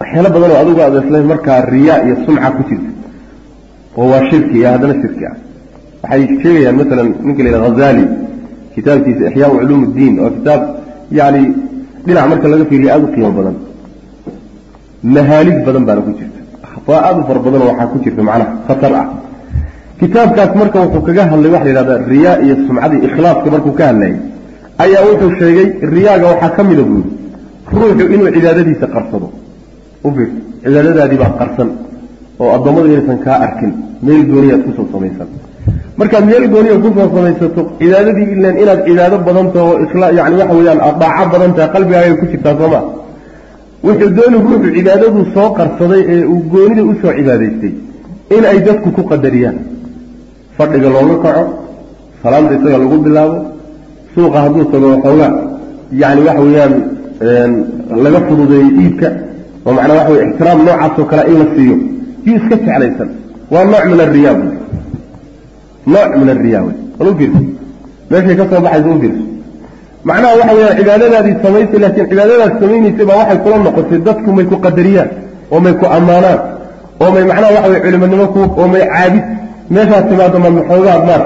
waxyaalo badan oo adigu aad isla markaa riyaa iyo sumca ku jirta. Oo waa shirki iyo haddana shirki ah. Waxay sheegayaan masalan ninka la yidhaha hazali kitaabkiisa ixyaau culuum ddiin oo kitaab yani dhinac marka laga fiiriyo aada u qiimo badan. Mahaalid badan baana ku jirta. Akhtaa aada u fara badan oo waxaa ku jirta macnaha khatar ah. Kitaabkaas marka wuxuu kaga hadlay waxa la yidhahdaa riyaa iyo sumcadii ikhlaaska markuu ka hadlayay ayaa wuxuu sheegay riyaaga waxaa ka mida buuri ruuxu inuu cibaadadiisa qarsado u fiir cibaadadaadii baa qarsan oo addoommadu inaysan kaa arkin meel gooniyaad ku soo samaysan. Markaad meel gooniya ku soo samaysato cibaadadii ilan inaad cibaado badanta oo yani waxa weyaan aad daaco badan tahay qalbigaaga ku jirtaa sooma wuxuu dooni ruuxu cibaadaduu soo qarsaday ee uu goonida u soo cibaadaystay in ay dadku ku qadariyaan. Fadhiga looga kaco salaamta isaga lagu bilaabo suuqa hadduu tago waxoogaa yani waxa weeyaan laga fududeeyo iibka oo macnaa waxa wey ixtiraam noocaasoo kale in la siiyo. Yuu iska jeclaysan. Waa nooc min ariya wy nooc min ariya wy bal u meeshay ka baxaysa u macnaha waxa weyaan cibaadadaadii samaysay laakiin cibaadadaad samaynaysay baa waxay kula noqotay dadku may ku qadariyaan oo may ku ammaanaan oo may macnaha waxa wey culimanimo ku oo may caabid meeshaad timaado ma maxoogaad maar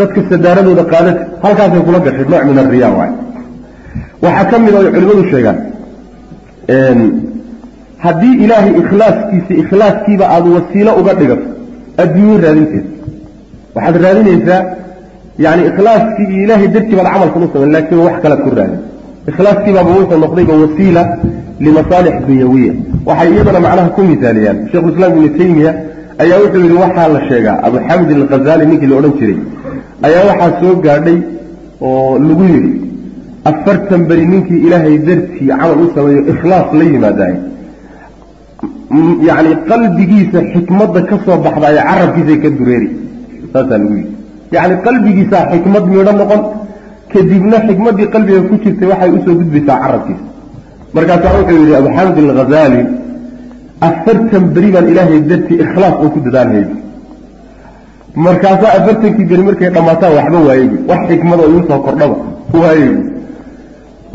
dadka sadaaradooda qaadata halkaasay kula gashay nooc min ariya waay waxaa ka mid a ay culimmadu sheegaan haddii ilaahay ikhlaaskiisa ikhlaaskiiba aada wasiilo uga dhigato adduunyo raadinteeda waxaad raadinaysaa yani ikhlaaskii iyo ilaahay dartii baad camalkan u samayn laakiin wax kalead ku raadin. Ikhlaaskiibaaba wuxuu noqdayba wasiila limasaalix dunyawiya. Waxay iyadana macnaha ku misaaliyaan sheikhulislaam ibnu taymiya ayaa wuxuu yihi waxaa la sheegaa abu xamid alghazali ninkii la odhan jiray ayaa waxaa soo gaadhay oo lagu yidhi afartan beri ninkii ilaahay dartii camal u sameeyo ikhlaas la yimaadaay yani qalbigiisa xikmadda ka soo baxda ee carabkiisay ka dureeri. Saasaa lagu yidhi. Yani qalbigiisaa xikmad midho noqon kadibna xikmaddii qalbiga ku jirtay waxay u soo gudbaysaa carabkiisa. Markaasaa wuxuu yidhi abu xamid alghazali afartan beri baan ilaahay dartii ikhlaas oo ku dadaalhayy markaasaa afartankii beri markay dhammaataan waxba waayey. Wax xikmada igu soo kordhaba waayey.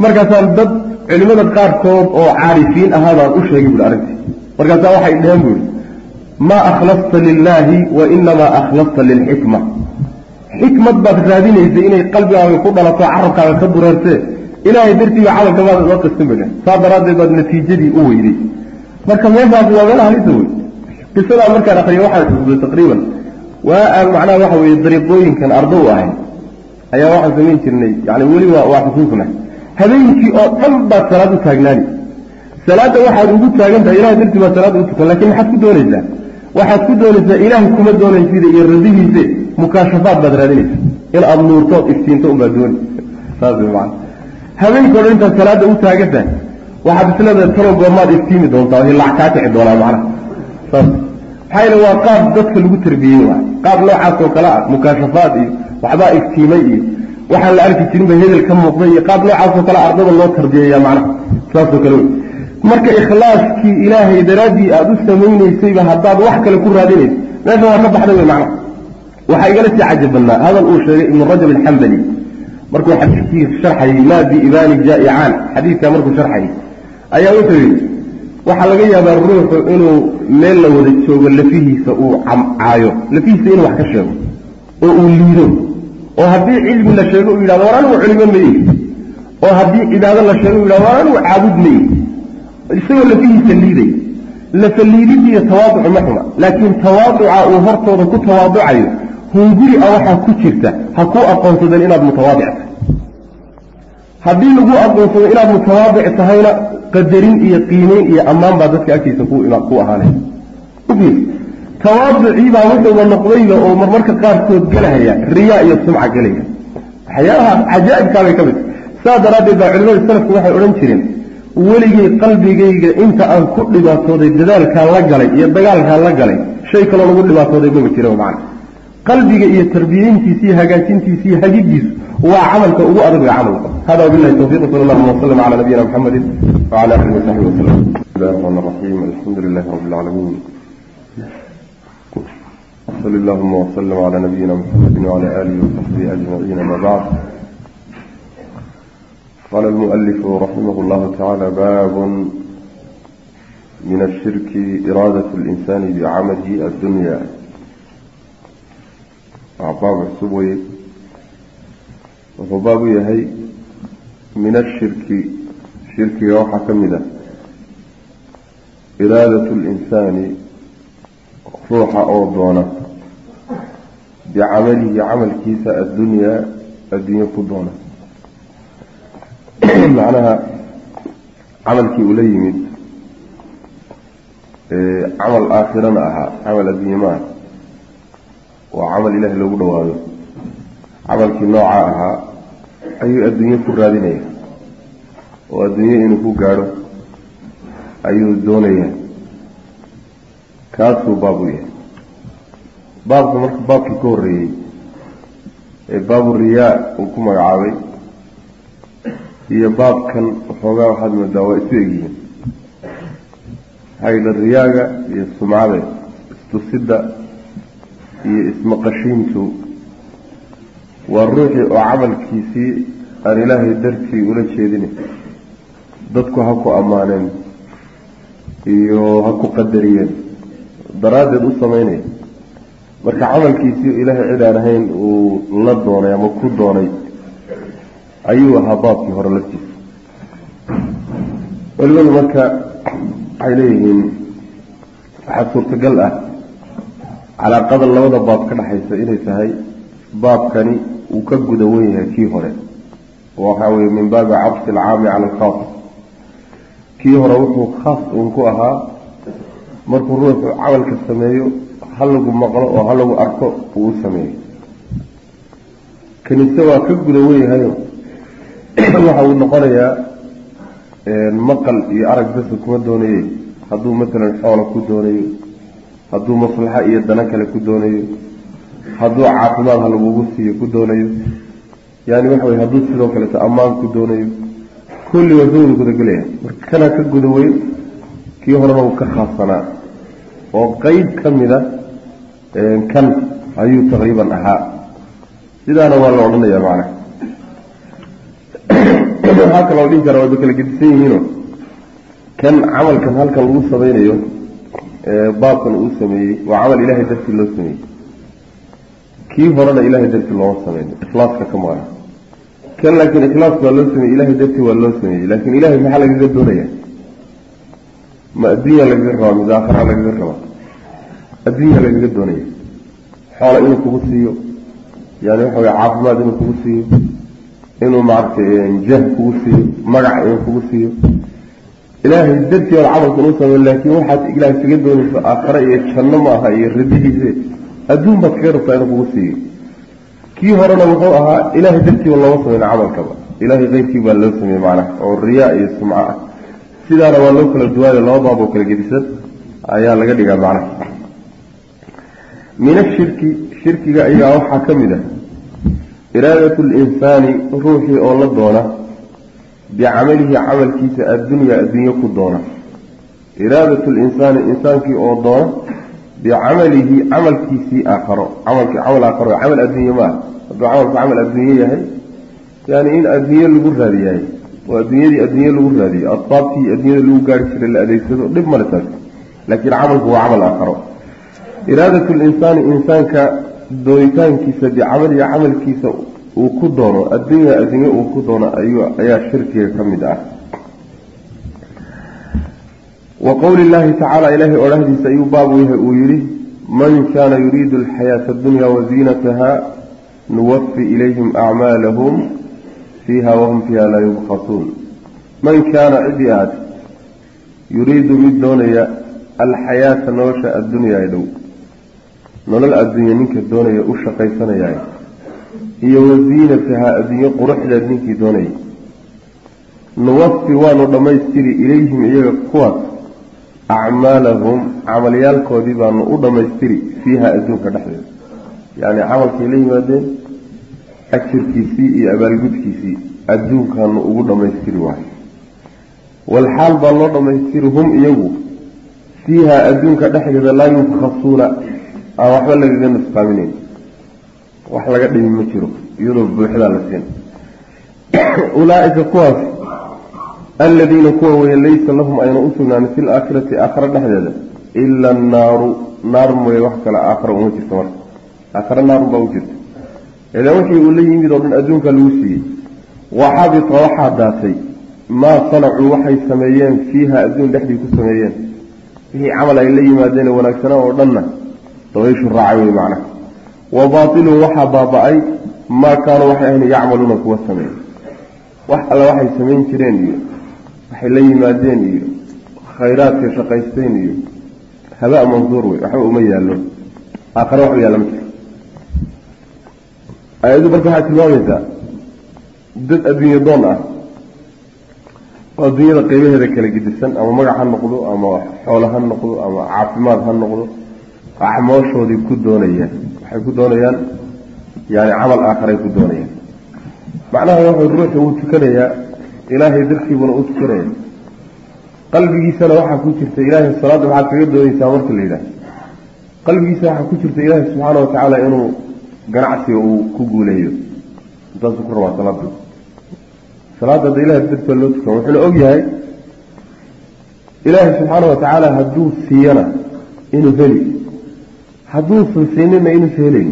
Markaasaan dad culimada qaarkood oo caarifiin ahaabaan u sheegay buui arrintii markaasaa waxay dheheen bu yidhi maa akhlasta lilaahi wa inamaa akhlasta lilxikma. Xikmad baad raadinaysay inay qalbigaaga ku dhalato carabkaaga ka dureertee ilaahay dartiiba camalka maada uga qastan ba saa daraaddeed baad natiijadii u weyday. Marka meeshaas waa meel halisa wey qisadaa markaan akriya waxaan xusuuday taqriiban. Waa aan macnaha waxa weye dariiqooyinkan ardo u ahayn ayaa waxaan samayn jirnay. Yani weli waa waa xusuusnay habeenkii oo dhan baad salaad u taagnaani salaadda waxaad ugu taagan tahay ilahay dartii baad salaad u tukan laakiin maxaad ku doonaysaa waxaad ku doonaysaa ilaahay kuma doonaysida iyo radihiise mukaashafaad baad raadinaysa in aada nuurtood iftiinto unbaad dooni. Saas way maana habeenkii o dhan intaad salaadda u taagan tahay waxaad isleedahay talow goormaad iftiimi doontaa hilac kaa kici doonaa macnaha saas. Maxaa yeele waa qaab dadka lagu tarbiyey waay qaab noocaas oo kale ah mukaashafaad iyo waxbaa iftiimay iyo waxaan la arki jirin ba hedel ka muuqday iyo qaab noocaas oo kale ardada loo tarbiyeeya macnaha saasoo kale wey marka ikhlaaskii ilaahay daraaddii aada u samaynaysayba haddaad wax kale ku raadinayso meesha waa ka baxday wey macnaha waxaa igala sii cajabannaa hadal uu sheegay ibnu rajab alxambali markuu xadiidkii sharxayay maa biibaani jaa'icaan. Xadiidkaa markuu sharxayay ayaa wuxuu yidhi waxaa laga yaabaa ruuxu inuu meel la wada joogo lafihiisa uu camcaayo lafihiisa inuu wax ka sheego oo uu liido. Oo haddii cilmi la sheego uu yidhahdo war anigu culimo maye oo haddii cibaado la sheego u yidhahdo war anigu caabud maye isagoo lafihiisa liiday lafaliidid iyo tawaaducu ma xuma laakiin tawaaduca uu hortooda ku tawaaducayo hunguri a waxaa ku jirta ha kuu aqoonsadeen inaad mutawaadic tahay. Haddii lagu aqoonsado inaad mutawaadic tahayna qadarin iyo qiimeyn iyo ammaan baa dadka agtiisa ku ahaanay. Tawaaduciibaa wuxuuba noqdayba oo marmarka qaarkood gelahaya riyaa iyo sumca gelaya waxyaalaha cajaa'ibkaabay ka mid saa daraaddeed baa culimada salafku waxay odhan jireen weligay qalbigayga inta aan ku dhibaatooday dadaalkaan la galay iyo dagaalkaan la galay shay kaloo lagu dhibaatooday maba jira macana qalbiga iyo tarbiyeyntiisa iyo hagaajintiisa iyo waa camalka ugu adag ee camalka. Hada wabilahi tawfiq sal allahuma wasalam cala nabiyina mxamedi wcala alihi wasaxbi wasalam bismillahi raxmaan raxiim alxamdu lilahi rabi lcaalamiin sal allahuma wasalam cala nabiyina mxamedi wcala alihi wasaxbihi ajmaciin ama bacd qala almualifu raximah llahu tacala baabun min ashirki iraadat linsani bicamalihi addunya waa baab cusub weye wuxuu baab u yahay min ashirki shirkiga waxaa ka mid ah iraadat linsaani ruuxa oo doona bicamalihi camalkiisa addunyaa adduunye ku doona macnaha camalkii uu la yimid camal aakhirana ahaa camal adduunye ma ah waa camal ilaahay loogu dhawaado. Camalkii nooca ahaa ayuu adduunye ku raadinaya oo adduunye inuu ku gaadho ayuu doonaya. Kaasuu baab u yahay. Baabka marka baabkii ka horreeyey ee baabu riyaa uu ku magacaabay iyo baabkan waxoogaa waxaad moodaa waa isu egyihiin. Hayla riyaaga iyo sumcada istusidda iyo ismaqashiintu waa ruuxii oo camalkiisii aan ilaahay dartii ula jeedin dadku ha ku ammaaneen iyo ha ku qadariyeen. Daraaddeed u samaynaya marka camalkiisii ilaahay cid aan ahayn uu la doonay ama ku doonay ayuu ahaa baabkii hore laftiisa. Culimadu marka waxay leeyihiin waxaa suurtagal ah calaaqada labada baab ka dhexaysa inay tahay baabkani uu ka guda wen yahay kii hore. Oo waxaa weye min baabi cabsi alcaami cala alkhaas kii hore wuxuu khaas uun ku ahaa markuu ruuxu camalka sameeyo ha lagu maqlo oo ha lagu arko uu u sameeyo kanise waa ka guda wen yahayo waxa uu noqonayaa maqal iyo arag basa kuma doonaye hadduu matalan xoola ku doonayo hadduu maslaxa iyo dano kale ku doonayo hadduu caafimaad ha lagugu siiyo ku doonayo. Yani waxa wey hadduu sidoo kaleeto ammaan ku doonayo kulli waa ka wada gudagelaya marka kanaa ka guda weyn kii horena uu ka khaabsanaa oo qeyb ka mida kan ayuu taqriiban ahaa. Sidaana waa la odhanaya macna waxaa kaloo dhihi kara waada kala gedisan yihiino kan camalkan halkan lagu samaynayo baabkan uu sameeyey waa camal ilahay dartii loo sameeyey. Kii horena ilahay dartii looma sameyn ikhlaaska ka maqan kan laakiin ikhlaas waa loo sameeyey ilahay dartii waa loo sameeyey. Laakiin ilahay maxaa lagaga doonaya ma addunya lagaga rabaa mise aakhara lagaga rabaa addunya lagaga doonaya xoola inuu kugu siiyo yani waxa wey caafimaad inuu kugu siiyo inuu maaragtay jah kugu siiyo magac inuu kugu siiyo. Ilaahay dartii ood camalkan u sameyn laakiin waxaad ilahay kaga doonayso aakhare iyo janno maaha iyo ridihiise adduun baad kaga rabtaa inuu kugu siiyo. Kii horena wuxuu ahaa ilaahay dartiiba looma sameyna camalkaba ilaahay keyrkii baa loo sameeyey macnaha oo riyaa iyo sumco ah. Sidaana waa loo kala duwaaya laba baab oo kala gedisan ayaa laga dhigaa macnaha. Min ashirki shirkiga ayagaa waxaa ka mid ah iraadat linsaani ruuxii oo la doona bicamalihi camalkiisa addunya adduunye ku doona. Iraadat linsaani insaankii oo doona bicamalihi camalkiisii aakharo camalki camal aakharo camal adduunye maaha hadduu camalku camal adduunye yahay yani in adduunye lagu raadiyahay oo adduunyadii adduunye lagu raadiyo asbaabtii adduunyada lagu gaari jiray la adeegsado dhib male taas laakiin camalku waa camal aakharo. Iraadat linsaani insaanka doonitaankiisa bicamalihi camalkiisa uu ku doono addunya adduunye uu ku doono ayaa shirkiga ka mid ah. Wa qowli llaahi tacaala ilaahay odhahdiisa ayuu baabu yahay uu yidhi man kaana yuriidu alxayaata addunya waziinataha nuwafi ilayhim acmaalahum fiiha wahum fiiha laa yubkhasuun man kaana cidii ahaad yuriidu mid doonaya alxayaata nolosha addunyaa dhow nolol adduunya ninka doonaya u shaqaysanayaa iyo waziinataha adduunye quruxdeed ninkii doonaya nuwafi waanu dhammaystiri ilayhim iyaga kuwaas. Acmaalahum camalyaalkoodii baanu u dhammaystiri fiiha adduunka dhexdeeda. Yacni camalkay la yimaadeen ajirkiisii iyo abaalgudkiisii adduunkaanu ugu dhammaystiri waayo. Walxaal baa loo dhammaystiri hum iyagu. Fiiha adduunka dhexdeeda laa yubkhasuuna aan waxba lagaga nusqaaminayn wax laga dhimi ma jiro. Iyadoo buuxdaa la siin. Ulaaika kuwaas aladiina kuwa weeye laysa lahum ayna u sugnaanin fi laakhirati aakhara dhexdeeda ila annaaru naar mooye wax kale aakhara uma jirto marka. Aakhare naarunbaa u jirta idan wixii uu la yimid oo dhan adduunka lagu siiyey waxabita waxaa daatay maa sanacuu waxay sameeyeen fiiha adduun dhexdii ku sameeyeen. Wixii camal ay la yimaadeen wanaagsanaa oo dhanna dabayshu raacay wey macnaha. Wa baatilun waxaa baaba-ay maa kaanuu waxay ahayn yacmaluuna kuwa sameey wax alle waxay samayn jireen iyo waxay la yimaadeen iyo khayraadkay shaqaysteen iyo haba mansuur wey waxba uma yaallo. Aakhare wax u yaalla ma jiro ayadu marka waxaad tilmaamaysaa dad adduunye doon ah oo adduunyada qeybaheeda kala gedisan ama magac ha noqdo ama xoolo ha noqdo ama caafimaad ha noqdo acmooshoodii ku doonayaan waxay ku doonayaan yani camal aakharay ku doonayaan macnaha wuxuu ruuxu uu tukanayaa ilaahay darkiibuna u tukanaya qalbigiisana waxaa ku jirta ilaahay salaadda waxaad kaga doonaysaa marka la yidhaah qalbigiisa waxaa ku jirta ilaahay subxaana wa tacaala inuu ganacsiga uu ku guuleeyo intaasuu ku rabaa salaada salaadda hadda ilahay dartoo loo tukan wuxuuna og yahay ilaahay subxaana wa tacaala hadduu siiyana inuu heli hadduusan siinina inuusan helayn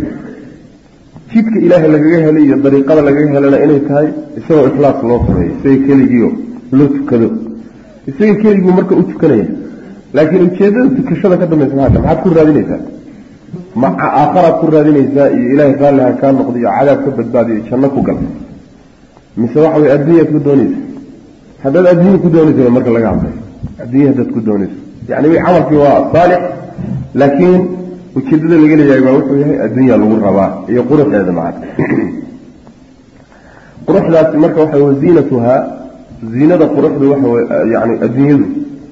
jidka ilaahay lagaga helay iyo dariiqada lagaga helana inay tahay isagoo ikhlaas loo sameeyo isaga keligiio loo tukado. Isaga keligii marka u tukanaya. Laakiin ujeedada tukashada ka dambaysa maata maxaad ku raadinaysaa? Ma aakharaad ku raadinaysaa iyo ilaahay raalli kaa noqdo iyo cadaab ka badbaadiyo janno ku gal. Mise waxa way adduunyaad ku doonaysa. Haddaad adduunya ku doonaysa marka laga hadlayo adduunya haddaad ku doonayso. Yani camalkii waa saalix laakiin ujeedada laga leeyahay baa wuxuu yahay adduunya lagu rabaa iyo quruxdeeda macad. Quruxdaasi marka waxa ziinatuhaa ziinada quruxdu waxa yani adduunyadu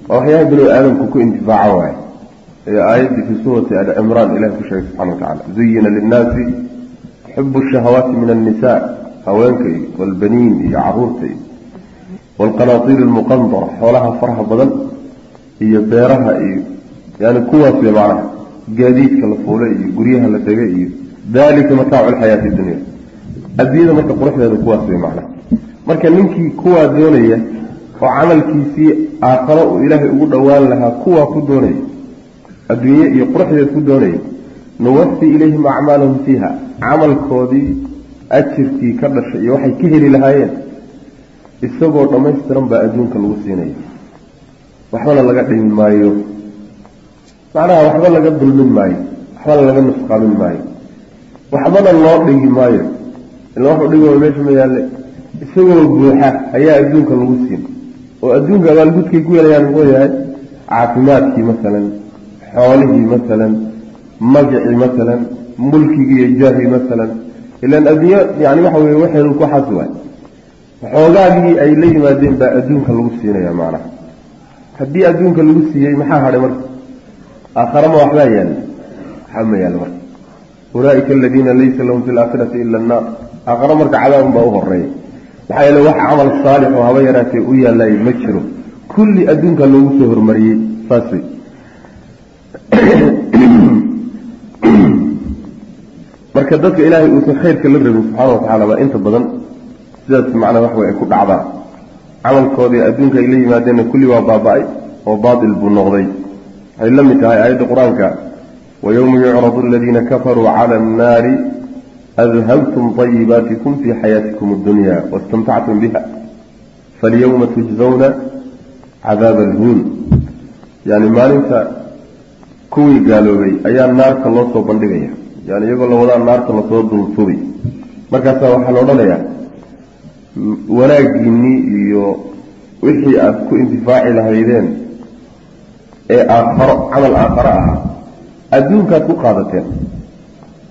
waa waxyaaba binu aadamku ku intifaaco waay ee aayaddii fii suurati ali cimraan ilahi ku sheegay subxana watacala zuyina linnaasi xubu shahawaati min annisaa haweenka iyo walbaniin iyo carruurta iyo waalqanaatiir almuqandara xoolaha faraha badan iyo beeraha iyo yani kuwaas wey macnaha gaadiidka la fuule iyo guryaha la dega iyo dalika mataacu alxayaati dunya. Adduunyada marka quruxdeeda kuwaas way macnaha marka ninkii kuwaa doonaya oo camalkiisii aakharo uu ilaahay ugu dhowaan lahaa kuwaa ku doonaya adduunye iyo quruxdeed ku doonaya nuwafi ilayhim acmaalahum fiiha camalkoodii ajirkii ka dhashay iyo waxay ka heli lahaayeen isagoo dhammaystiran baa adduunka lagu siinaya. Waxbana laga dhimi maayo macnaha waxba laga dulmin maayo waxbana laga nusqaamin maayo. Waxbana loo dhigi maayo. Ila waxu dhigi meesha ma yaalle isagoo buuxa ayaa adduunka lagu siin. Oo adduunka abaalgudkay ku yeelayaan muxuu yahay caafimaadkii masalan xoolihii masalan magacii masalan mulkigii iyo jaahii masalan. Ilaan adduunyo yani waxa weye waxeedu ku xas xoogaagii ay la yimaadeen baa adduunka lagu siinaya macnaha. Haddii adduunka lagu siiyey maxaa hadhay marka aakhare ma waxbaa yaalla waxba ma yaalla marka. Ulaaika aladiina laysa lahum fi laakhirati ila annaar. Aakhare marka cadaabun baa u horreeya maxaa yeele wax camal saalix oo haba yaraatee u yaallay ma jiro. Kulli adduunka loogu soo hormariyey saas wey marka dadka ilaahay uusan khayrka la rabin subxaana watacaala baa inta badan. Sidaas macnaa wax wey ay ku dhacdaan camalkoodii adduunka ay la yimaadeenna kulli waa baaba-ay oo baatil buu noqday waxay la mid tahay aayadda qur'aanka. Wayowma yucradu aladiina kafaruu cala annaari adhabtum طayibaatikum fi xayaatikum addunya wastamtactum biha falyowma tujzawna cadaaba alhuun. Yani maalinta kuwii gaaloobay ayaa naarta loo soo bandhigaya. Yani iyagoo la wadaa naarta la soo dultubay markaasaa waxaa la odhanayaa wanaagiinii iyo wixii aada ku intifaaci lahaydeen ee aakharo camal aakharo ah adduunkaad ku qaadateen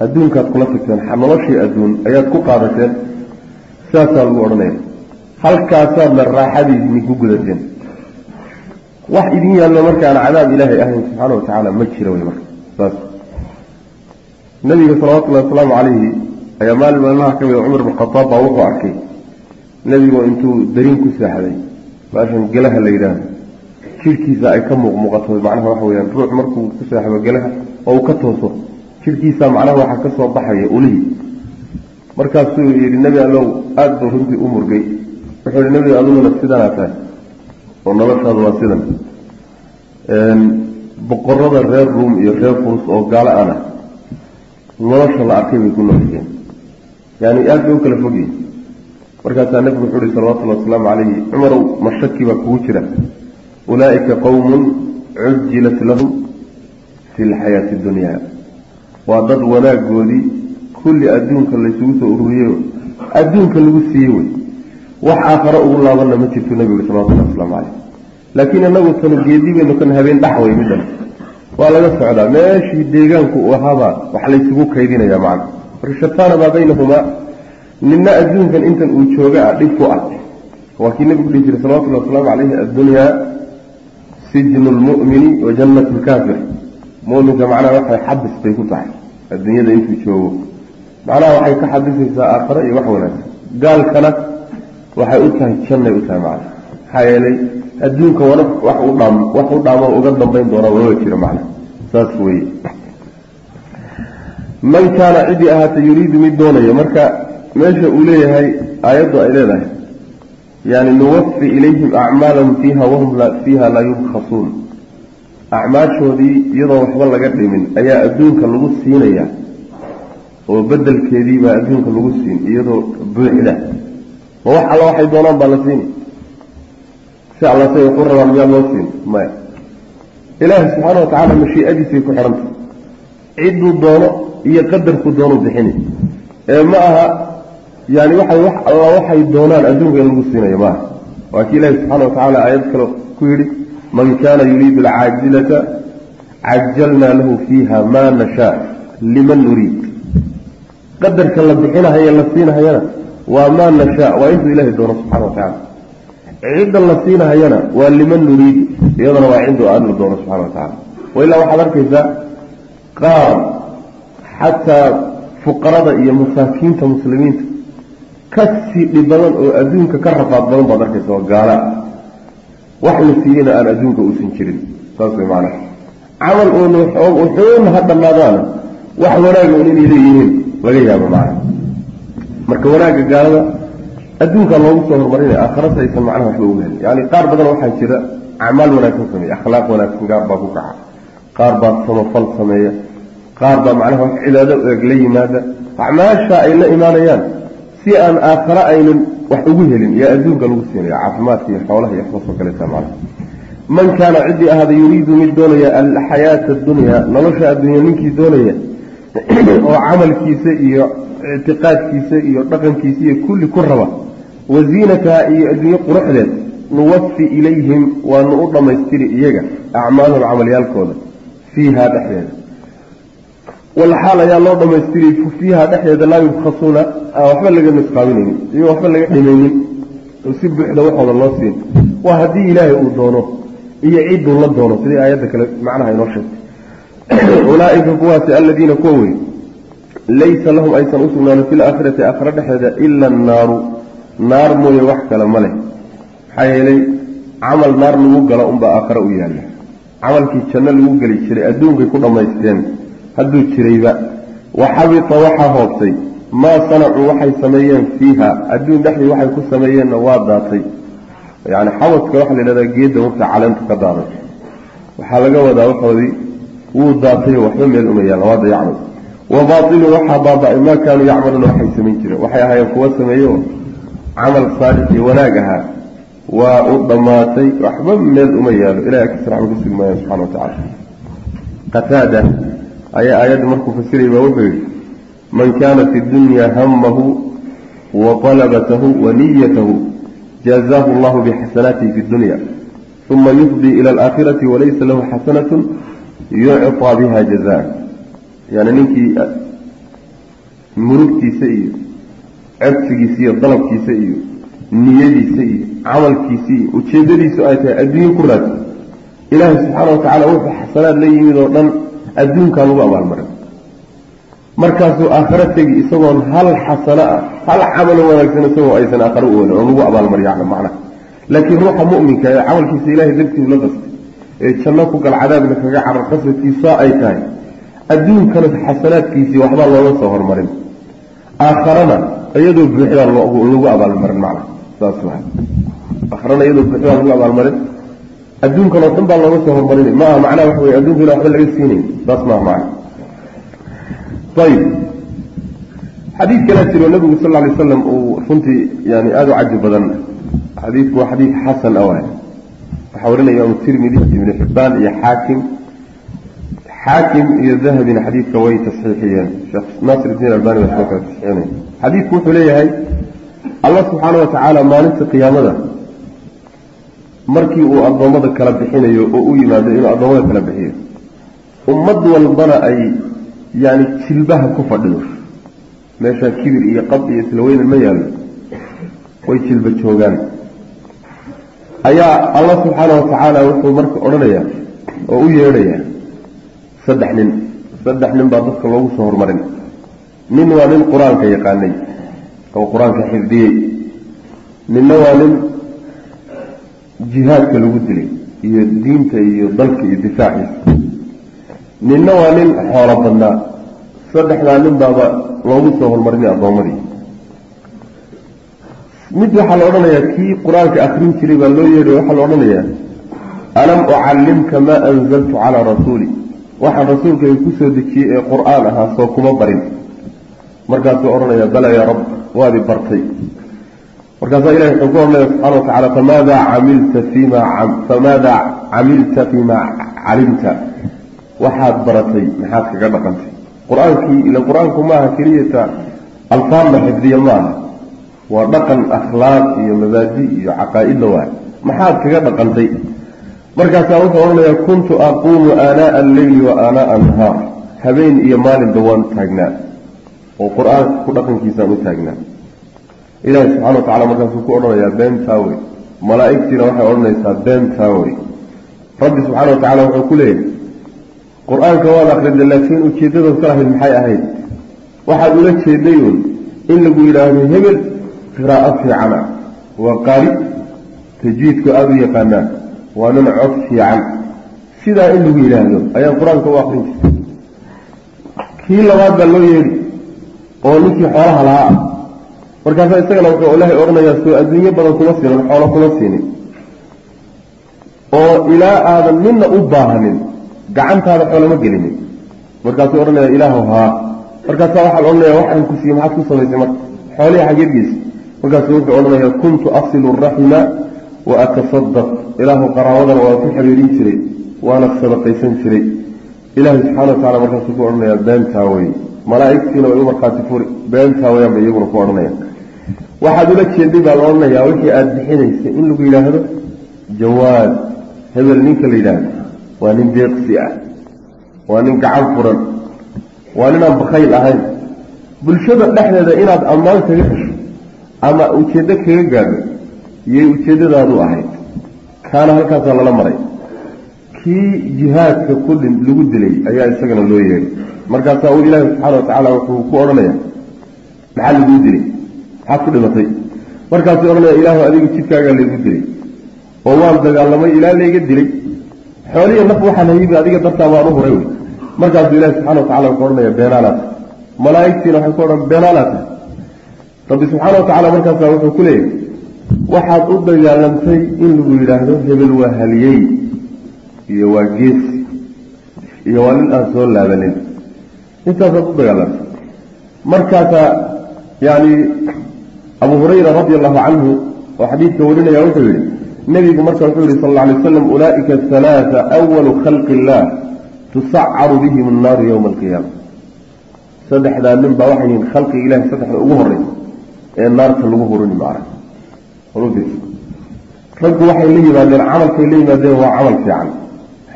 adduunkaad kula tagteen noloshii adduun ayaad ku qaadateen saasaa lagu odhanaya halkaasaadna raaxadiisni ku gudateen. Wax idin yaallo markaan cadaab ilaahay ahayn subxaana wa tacaala ma jira wey marka saas. Nabiga salawatullahi wasalaamu calayhi ayaa maalin maalmaha ka mida cumar bin khataab baa wuxuu arkay. Nebigu intuu dariin ku seexday baashan gelaha la yidhaahdo jidhkiisa ay ka muuqmuuqato macnaha waxa weyaan ruux markuu ku seexdo gelaha oo uu ka tooso jidhkiisa macnaha waxaa ka soo baxaya ulihii markaasuu yidhi nebi allow aada buu runtii u murgay. Wuxuu yihi nebiga adiguna sidanaa tahay. Oo noloshaadu waa sidan. Boqorada reer ruum iyo reer furus oo gaalo ana nolosha la arkay bay ku noolyihiin yani aada bay u kala fogyihin markaasaa nebigu wuxuu uhi salawatullahi wasalaamu calayhi cumarow mashaki baa kugu jira ulaa'ika qowmun cujilat lahum fi lxayaati dunya waa dad wanaagoodii kulli adduunka laysugu soo ururiyeyo adduunka lagu siiyey wey. Wax aakharo ugu laabanna ma jirto nebigu salawatullahi waslamu caleyh laakiin inagu tanu geedi baynu kan habeen dhax wey middan. Waa laga socdaa meeshii deegaanku uu ahaabaa wax laysugu kaydinaya macna. Marka shataana maa baynahumaa nina adduunkan intan uu jooga ah dhib ku ah. Waa kii nebigu dhihi jiray salawatullahi wasalaamu caleyhi addunyaa sijnu lmu'mini wa jannatu lkaafir muminka macnaha waxay xabis bay ku tahay adduunyada intuu joogo. Macnaha waxay ka xabisaysaa aakhare iyo wax wanaagsan. Gaalkana waxay u tahay jannay u tahay macna maxaa yeelay adduunka wana wax u dhaam wax u dhaamo uga dambayn doona waba jira macna saas weye man kaana ciddii ahaata yuriidu mid doonaya marka meesha uu leeyahay aayaddu ay leedahay yani nuwafi ilayhim acmaalahum fiiha wahum fiiha laa yubkhasuun. Acmaashoodii iyadoo waxba laga dhimin ayaa adduunka lagu siinaya oo bedelkeedii baa adduunka lagu siin iyadoo buuxda ma wax alla waxay doonaan baa la siini. Si alla say waxu rabaan miyaa loo siin? Maya ilaahi subxaana watacaala mashiiadiisay ku xidhanta cidduu doono iyo qadarku doonuu bixini. Ee ma aha yani waxay wax alla waxay doonaan adduunka lagu siinayo maaha waa kii ilaahi subxaana watacaala aayad kale ku yidhi man kaana yuriidu alcaajilata cajalnaa lahu fiiha maa nashaa liman nuriid. Qadarka la bixinahaye la siinahayana waa maa nashaa waa intuu ilaahay doono subxana wa tacaala cidda la siinahayana waa liman nuriid iyadana waa ciduu aan la doono subxana wa tacala wailaa waxaad arkaysaa qaar xataa fuqarada iyo masaakiinta muslimiinta ka sii dhib badan oo adduunka ka rafaad badan baad arkaysa oo gaala. Wax la siiyeyna aan adduunka uusan jirin. Saas way macnaha. Camal uun wuxuuna ha dhammaadaana wax wanaaga un inay leeyihiin laga yaabo macna marka wanaagga gaalada adduunkaa loogu soo horumarinaya aakharasa aysan macnaha waxba uga helin. Yani qaar badan waxaa jira acmaal wanaagsan sameeya akhlaaq wanaagsan gaar baa ku kaca. Qaar baa samafal sameeya. Qaar baa macnaha wax cibaado eeg la yimaada. Acmaasha ay la imaanayaan si aan aakhare aynan wax ugu helin iyo adduunka lagu siinaya caafimaadka iyo xoolaha iyo waxaasoo kaleeta macnaha man kaana ciddii ahaada yuriidu mid doonaya alxayaata addunya nolosha adduunya ninkii doonaya oo camalkiisa iyo ictiqaadkiisa iyo dhaqankiisa iyo kulli ku raba wasiinataha iyo adduunye quruxdeed nuwafi ilayhim waanu u dhammaystiri iyaga acmaalahum camalyaalkooda fiiha dhexdeeda walxaal ayaa loo dhammaystiri fiiha dhexdeeda laa yubkhasuuna aan waxba laga nisqaaminaynin iyo waxba laga dhimaynin si buuxda waxooda loo siin. Waa haddii ilaahay uu doono iyo cidduu la doono sidii aayadda kale macnaha inoo sheegtay. Ulaaika kuwaasi aladiina kuwa wey laysa lahum aysan u sugnaanin fi laakhirati aakhira dhexdeeda ila annaaru. Naar mooye wax kale ma leh. Maxaa yeelay camal naar lagu galo unbaa aakhare u yaalla. Camalkii janno lagu geli jiray adduunkay ku dhammaysteen hadduu jirayba. Wa xabita waxaa hoobtay maa sanacuu waxay sameeyeen fiiha. Adduun dhexdii waxay ku sameeyeenna waa daatay. Yani xawadka waxaa la yidhahdaa geedda waqti caleenta ka daaday waxaa laga wadaa waxoodii wuu daatayo waxba meel uma yaalla waa dayacmay wa baailu waxaa baaba-ay maa kaanuu yacmaluuna waxay samayn jireen. Waxay ahaayeen kuwa sameeyo camal saalix wanaag ahaa. Waa u dhammaatay waxba meel uma yaalo ilahi agtiisa raxma ka sugi maaya subxana wa tacala qataada ayaa aayadda markuu fasirayay baa wuxuu yidhi man kaana fi dunya hamahu wa talabatahu wa niyatahu jazaahu allahu bixasanaatihi fi dunya uma yufdii ila alaakhirati walaysa lahu xasanatu yucطaa biha jazaa yani ninkii murugtiisa iyo cebsigiisa iyo dalabkiisa iyo niyadiisa iyo camalkiisa iyo ujeedadiisu ay tahay adduunye ku raadsa ilaahay subxaana wa tacaala wuxuu xasanaad la yimid oo dhan adduunkaa lagu abaalmarin markaasuu aakhare tegi isagoon hal xasano ah hal camalo wanaagsan isagoo aysan aakhare u olin oo lagu abaalmariyo macnaha. Laakiin ruuxa mu'minka ee camalkiisa ilahay dartiisu la qastay ee janno ku gal cadaabna kaga carar qasadkiisaa ay tahay adduunkana xasanaadkiisii waxbaa looga soo hormarin. Aakharana iyadoo buuxdaa lagu abaalmarin macna saas wa aakharana iyadoo buuxdaa lagu abaalmarin adduunkan oo dhan baa looga soo hormarin maaha macnaha waxa wey adduunka ila waxba laga siinayn saas maaha macna ayib xadiid kalaa jiro nabigu sal lla alay slam uu runtii yani aada u caji badan. Xadiidku waa xadiid xasan a waay waxaa warinaya imaamu tirmidi ibnu xibbaan iyo xaakim. Xaakim iyo dahabina xadiidka way tasxiixiyeen. Sheekh naasir iddiin albani baa sidoo kale tasxiixinaya xadiidku wuxuu leeyahay allah subxaana wa tacaala maalinta qiyaamada markii uu addoommada kala bixinayo oo u yimaado inuu addoommada kala bixiyo ummad walbana ay yani jilbaha ku fadhido. Meeshaa kibir iyo qab iyo isla weynan ma yaallo. Way jilba joogaan. Ayaa allah subxaana wa tacaala wuxuu marka odhanayaa oo u yeedhayaa saddex nin. Saddex nin baa dadka loogu soo hormarin. Nin waa nin qur'aanka yaqaanay oo qur'aanka xifdiyey. Ninna waa nin jihaadka lagu dilay iyo diinta iyo dalka iyo difaaciisa. Ninna waa nin xoolo badnaa. Saddexdaa nin baaba loogu soo hormarinay addoommadii mid waxaa la odhanayaa kii qur'aanka akrin jiray baa loo yeedhay waxaa la odhanayaa alam ucallimka maa anzaltu calaa rasuuli. Waxaan rasuulkayga ku soo dejiyey ee qur'aan ahaa soo kuma barin. Markaasuu odhanaya bala yaa rab waadi bartay markaasaa ilahi wuxuu ku odhanaya subxana wa tacala famaadaa camilta fimaa calimta. Waxaad baratay maxaad kaga dhaqantay? Qur'aankii ila qur'aanku maaha keliyata alfaadla xifdiya maaha waa dhaqan akhlaaq iyo mabaadi iyo caqaa-idla waay maxaad kaga dhaqantay? Markaasaa wuxuu odhanayaa kuntu aquumu aanaa alleyli wa aanaa annahaar habeen iyo maalinba waan taagnaa oo qur'aanka ku dhaqankiisaan u taagnaa subxana wa tacala markaasuu ku odhanayaa beentaa wey malaa'igtiina waxay odhanaysaa beentaa wey rabbi subxaana wa tacala wuxuu ku leeyahay qur'aanka waad akrida laakiin ujeeddadaad ka lahayd maxay ahayd? Waxaad ula jeeday uun in lagu yidhaahdo hebel qiraa'o fiicana waa qaari tajwiidku aada u yaqaanaa waa nin cod fiican. Sidaa in lagu yidhaahdo ayaan qur'aanka u akrin jirtay kii labaad baa loo yeedhi oo ninkii xoolaha lahaa. ah markaasaa isagana wuxuu ilaahay odhanayaa soo adduunyo badan kuma siinin xoolo kuma siinin oo ilaa aadan midna u baahanin gacantaada xoolama gelinin. Markaasuu odhanaya ilaahu haa markaasaa waxaa la odhanaya waxaan ku siiyey maxaad ku samaysay marka xoolihii xageedgiisa markaasuu wuxuu odhanaya kuntu asilu raxima wa atasadaq ilaahu qaraabadan waa ku xiriirin jiray waana sadaqaysan jiray. Ilaahay subxana wa tacala markaasuu ku odhanaya beentaa wey malaa'igtiina way u markhaati furi beentaa wayaanba iyaguna ku odhanaya waxaad ula jeeday baa la odhanayaa wixii aada bixinaysay in lagu yidhaahdo jawaad hebel ninka la yidhaahdo. Waa nin deeqsi ah. Waa nin gacan furan. Waa ninaan bakayl ahayn. Bulshada dhexdeeda inaad ammaan kaga hesho ama ujeeddo kaga gaadho iyay ujeeddadaadu ahayd. Kaana halkaasaa lala maray. Kii jihaadka ku lagu dilay ayaa isagana loo yeedhay. Markaasaa uu ilaahi subxaana wa tacaala wuxuu ku odhanaya maxaa laguu dilay maxaad ku dhimatay. Markaasuu odhanaya ilaahu adiga jidkaagaa laygu dilay. Oo waan dagaalamay ilaa layga dilay. Xooliya naf waxaan hayibi adiga dartaa baan u huray wey. Markaasuu ilahi subxana watacala wuxuu odhanaya beenaalaata malaa'igtiina waxay ku odhan beenaalaata rabbi subxaana watacala markaasa wuxuu ku leeyahy waxaad u dagaalantay in lagu yidhaahdo hebel waa haliyey iyo waa geesi iyo waa nin aan soo laabanin. Intaasaad u dagaalantay markaasaa yani abu hurayra radi allahu canhu oo xadiidka warinaya wuxuu yihi nebigu marka wuxuu yihi sal alla alay waslam ulaa'ika halaaa awalu khalqi illah tusacaru bihim annaaru yowma alqiyaama saddexdaa nin baa waxay yihiin khalqiga ilahay saddexda ugu horeysa ee naarta lagu huruni maarag raggu waxay la yimaadeen camalkay la yimaadeen waa camal fiican.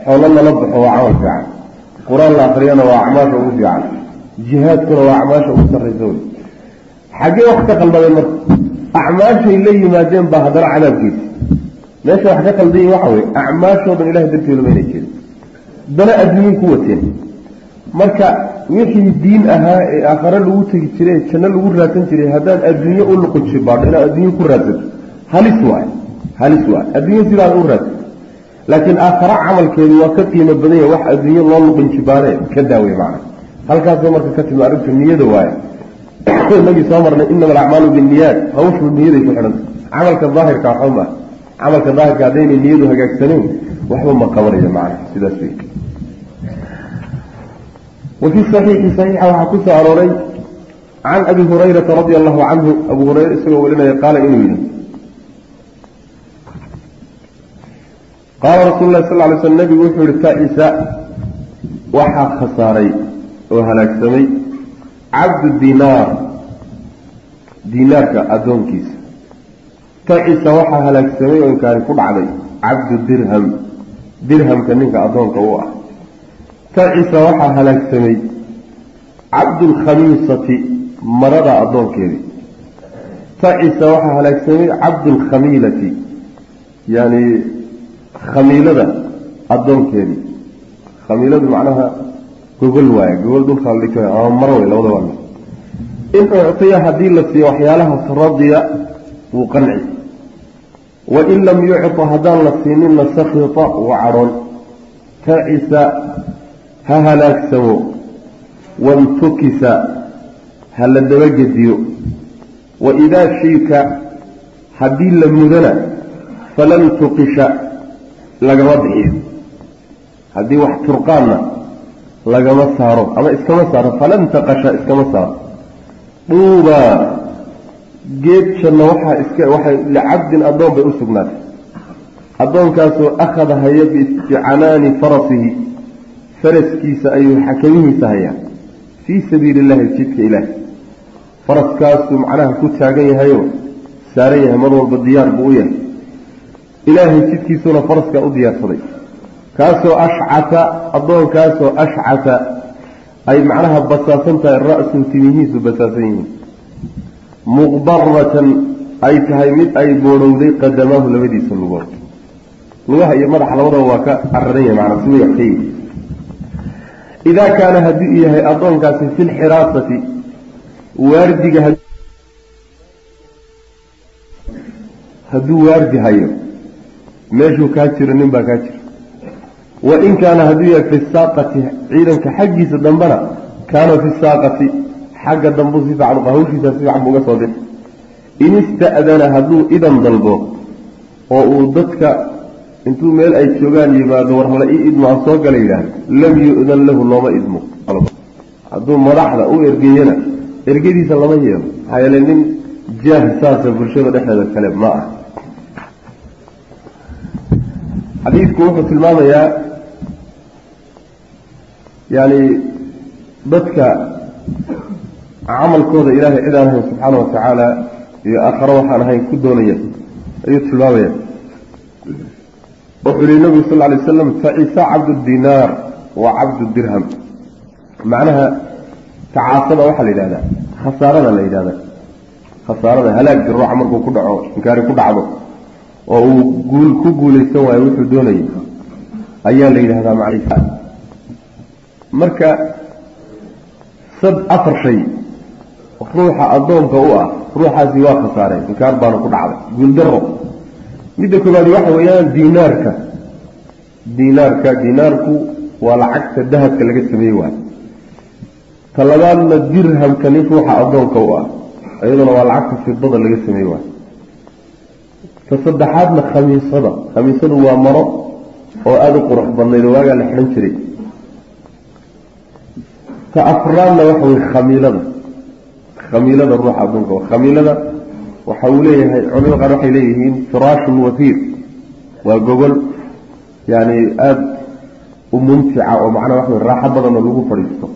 Xoolo lala baxo waa camal fiican. Qur'aan la akriyana waa acmaasha ugu fiican. Jihaadkuna waa acmaasha ugu sarraysa. wey xaggee wax ka qaldameen marka acmaashay la yimaadeen baa haddana cadaabkiisa meesha wax ka qaldayin waxa weye acmaashoodan ilahay darteedu maynay jirin dana adduunyay ku wateen marka wixii diin ahaa ee aakhare lagu tegi jiray ee janno lagu raadsan jiray haddaad adduunye u luqujibaadho inaad adduunye ku raadsato halis waay halis waay adduunye sidaad u raadsato laakiin aakhare camalkeedu waa ka qiimo badan yahay wax adduunye loo luqinjibaadee ka daawey macna halkaasay marka ka timi arrintu niyada waaye inagii soo marnay inama alacmaalu binniyaat hawshu niyaday ku xidhanta camalka daahirka waxba maa camalka daahirka haddaynay niyadu hagaagsaneyn waxba ma qabanayo macna. Sidaas wey wafi saxiixi saxiixa waxaa ku soo arooray can abi hurayrata radia allahu canhu. Abu hurayre isagoo warinaya qaala inuu yidhi qaala rasuulu lahi sal ly sl nabigu wuxuu yihi ta'isa waxaa khasaaray oo halaagsamay cabdu dinaar dinaarka addoonkiisa. Ta'isa waxaa halaagsamay oo inkaani ku dhacday cabdu dirham. Dirhamka ninka addoonka u ah. Tacisa waxaa halaagsamay cabdulkhamiisati marada addoonkeedii tacisa waxaa halaagsamay cabdulkhamiilati yani khamiilada addoonkeedii khamiiladu macnaha gogol waaye gogol dhulkaa la dhigta ama maro wey labada waa in uctiya haddii la siiyo waxyaalahaas radiya wuu qanci. Wain lam yucta haddaan la siininna sakita wuu cadhoon tacisa ha halaagsamo wantukisa ha la dabagediyo. Wa idaa shiika haddii la mudana falan tuqisha lagama bixiyo. Haddii wax turqaanna lagama saaro ama iskama saaro falan taqasha iskama saaro. Dhuubaa geed janna waxaa iska waxay licabdin addoon bay u sugnaatay. Addoonkaasoo akhada haya bicanaani farasihi faraskiisa ayuu xakamihiisa hayaa fii sabiili illahi jidka ilaahi. Faraskaasuu macnaha ku taagan yahayoo saaran yahay mar walba diyaar buu u yahay. Ilaahay jidkiisuuna faraskaa u diyaarsaday kaasoo ashcata addoonkaasoo ashcata. Ay macnaha basaasan tahay ra-suu timihiisu basaasan yihiin. Muqbaratan ay tahay mid ay boodhowday qadamaahu labadiisa lugood. Lugaha iyo madaxa labadaba waa ka cararan yahay macnaa sibay wax idaa kaana haddii uu yahay addoonkaasi fi lxiraasati waardiga hadduu waardi hayo meeshuu kaa jiro nin baa kaa jira wa in kaana hadduu yahay fi saaqati ciidanka xaggiisa dambena kaana fi saaqati xagga dambu si fiican hawshiisa si fiican buuga soo dir in ista'dana hadduu idan dalbo oo uu dadka intuu meel ay joogaan yimaado war hala ii idmo aan soo gala yidhaahdo lam yu'dan lahu looma idmo. Hadduu madaxda u ergeeyana ergadiisa lama yeelo. Maxaa yeele nin jaah saasa bulshada dhexdeeda kale ma ah xadiidku wuxuu tilmaamayaa yani dadka camalkooda ilaahay cid aan ahayn subxaana wa tacaala iyo aakharo waxaan ahayn ku doonaya ayuu tilmaamaya. Wuxuu yihi nabigu sal lay slam facisa cabdu dinaar wa cabdu dirham. Macnaha tacaasada waxaa la yidhahdaa khasaarada la yidhahda khasaarada halaagga ruuxa markuu ku dhaco inkaari ku dhacdo oo uu guul ku guulaysan waayo wuxuu doonayay. Ayaa la yidhahdaa macnisa marka sad afar shay ruuxa addoonka u ah ruuxaasi waa khasaareen inkaar baana ku dhacday guuldaro midda koobaadi waxa weeyaan dinaarka. Diinaarka diinaarku waa lacagta dahabka laga sameeye waay. Ta labaadna dirhamkani ruuxa addoonka u ah iyaduna waa lacagta fidada laga sameeye waay. Ta saddexaadna khamiisada khamiisadu waa maro oo aada u qurux badnayd waagaa la xidhan jiray ta afraadna waxa wey khamiilada. Khamiilada ruuxa adduunka. Khamiilada waxa uu leeyahay culimada qaar waxay leeyihiin firaashun wafiir waa gogol yani aada u munfica oo macnaha waxa wey raaxo badan oo lagu fadhiisto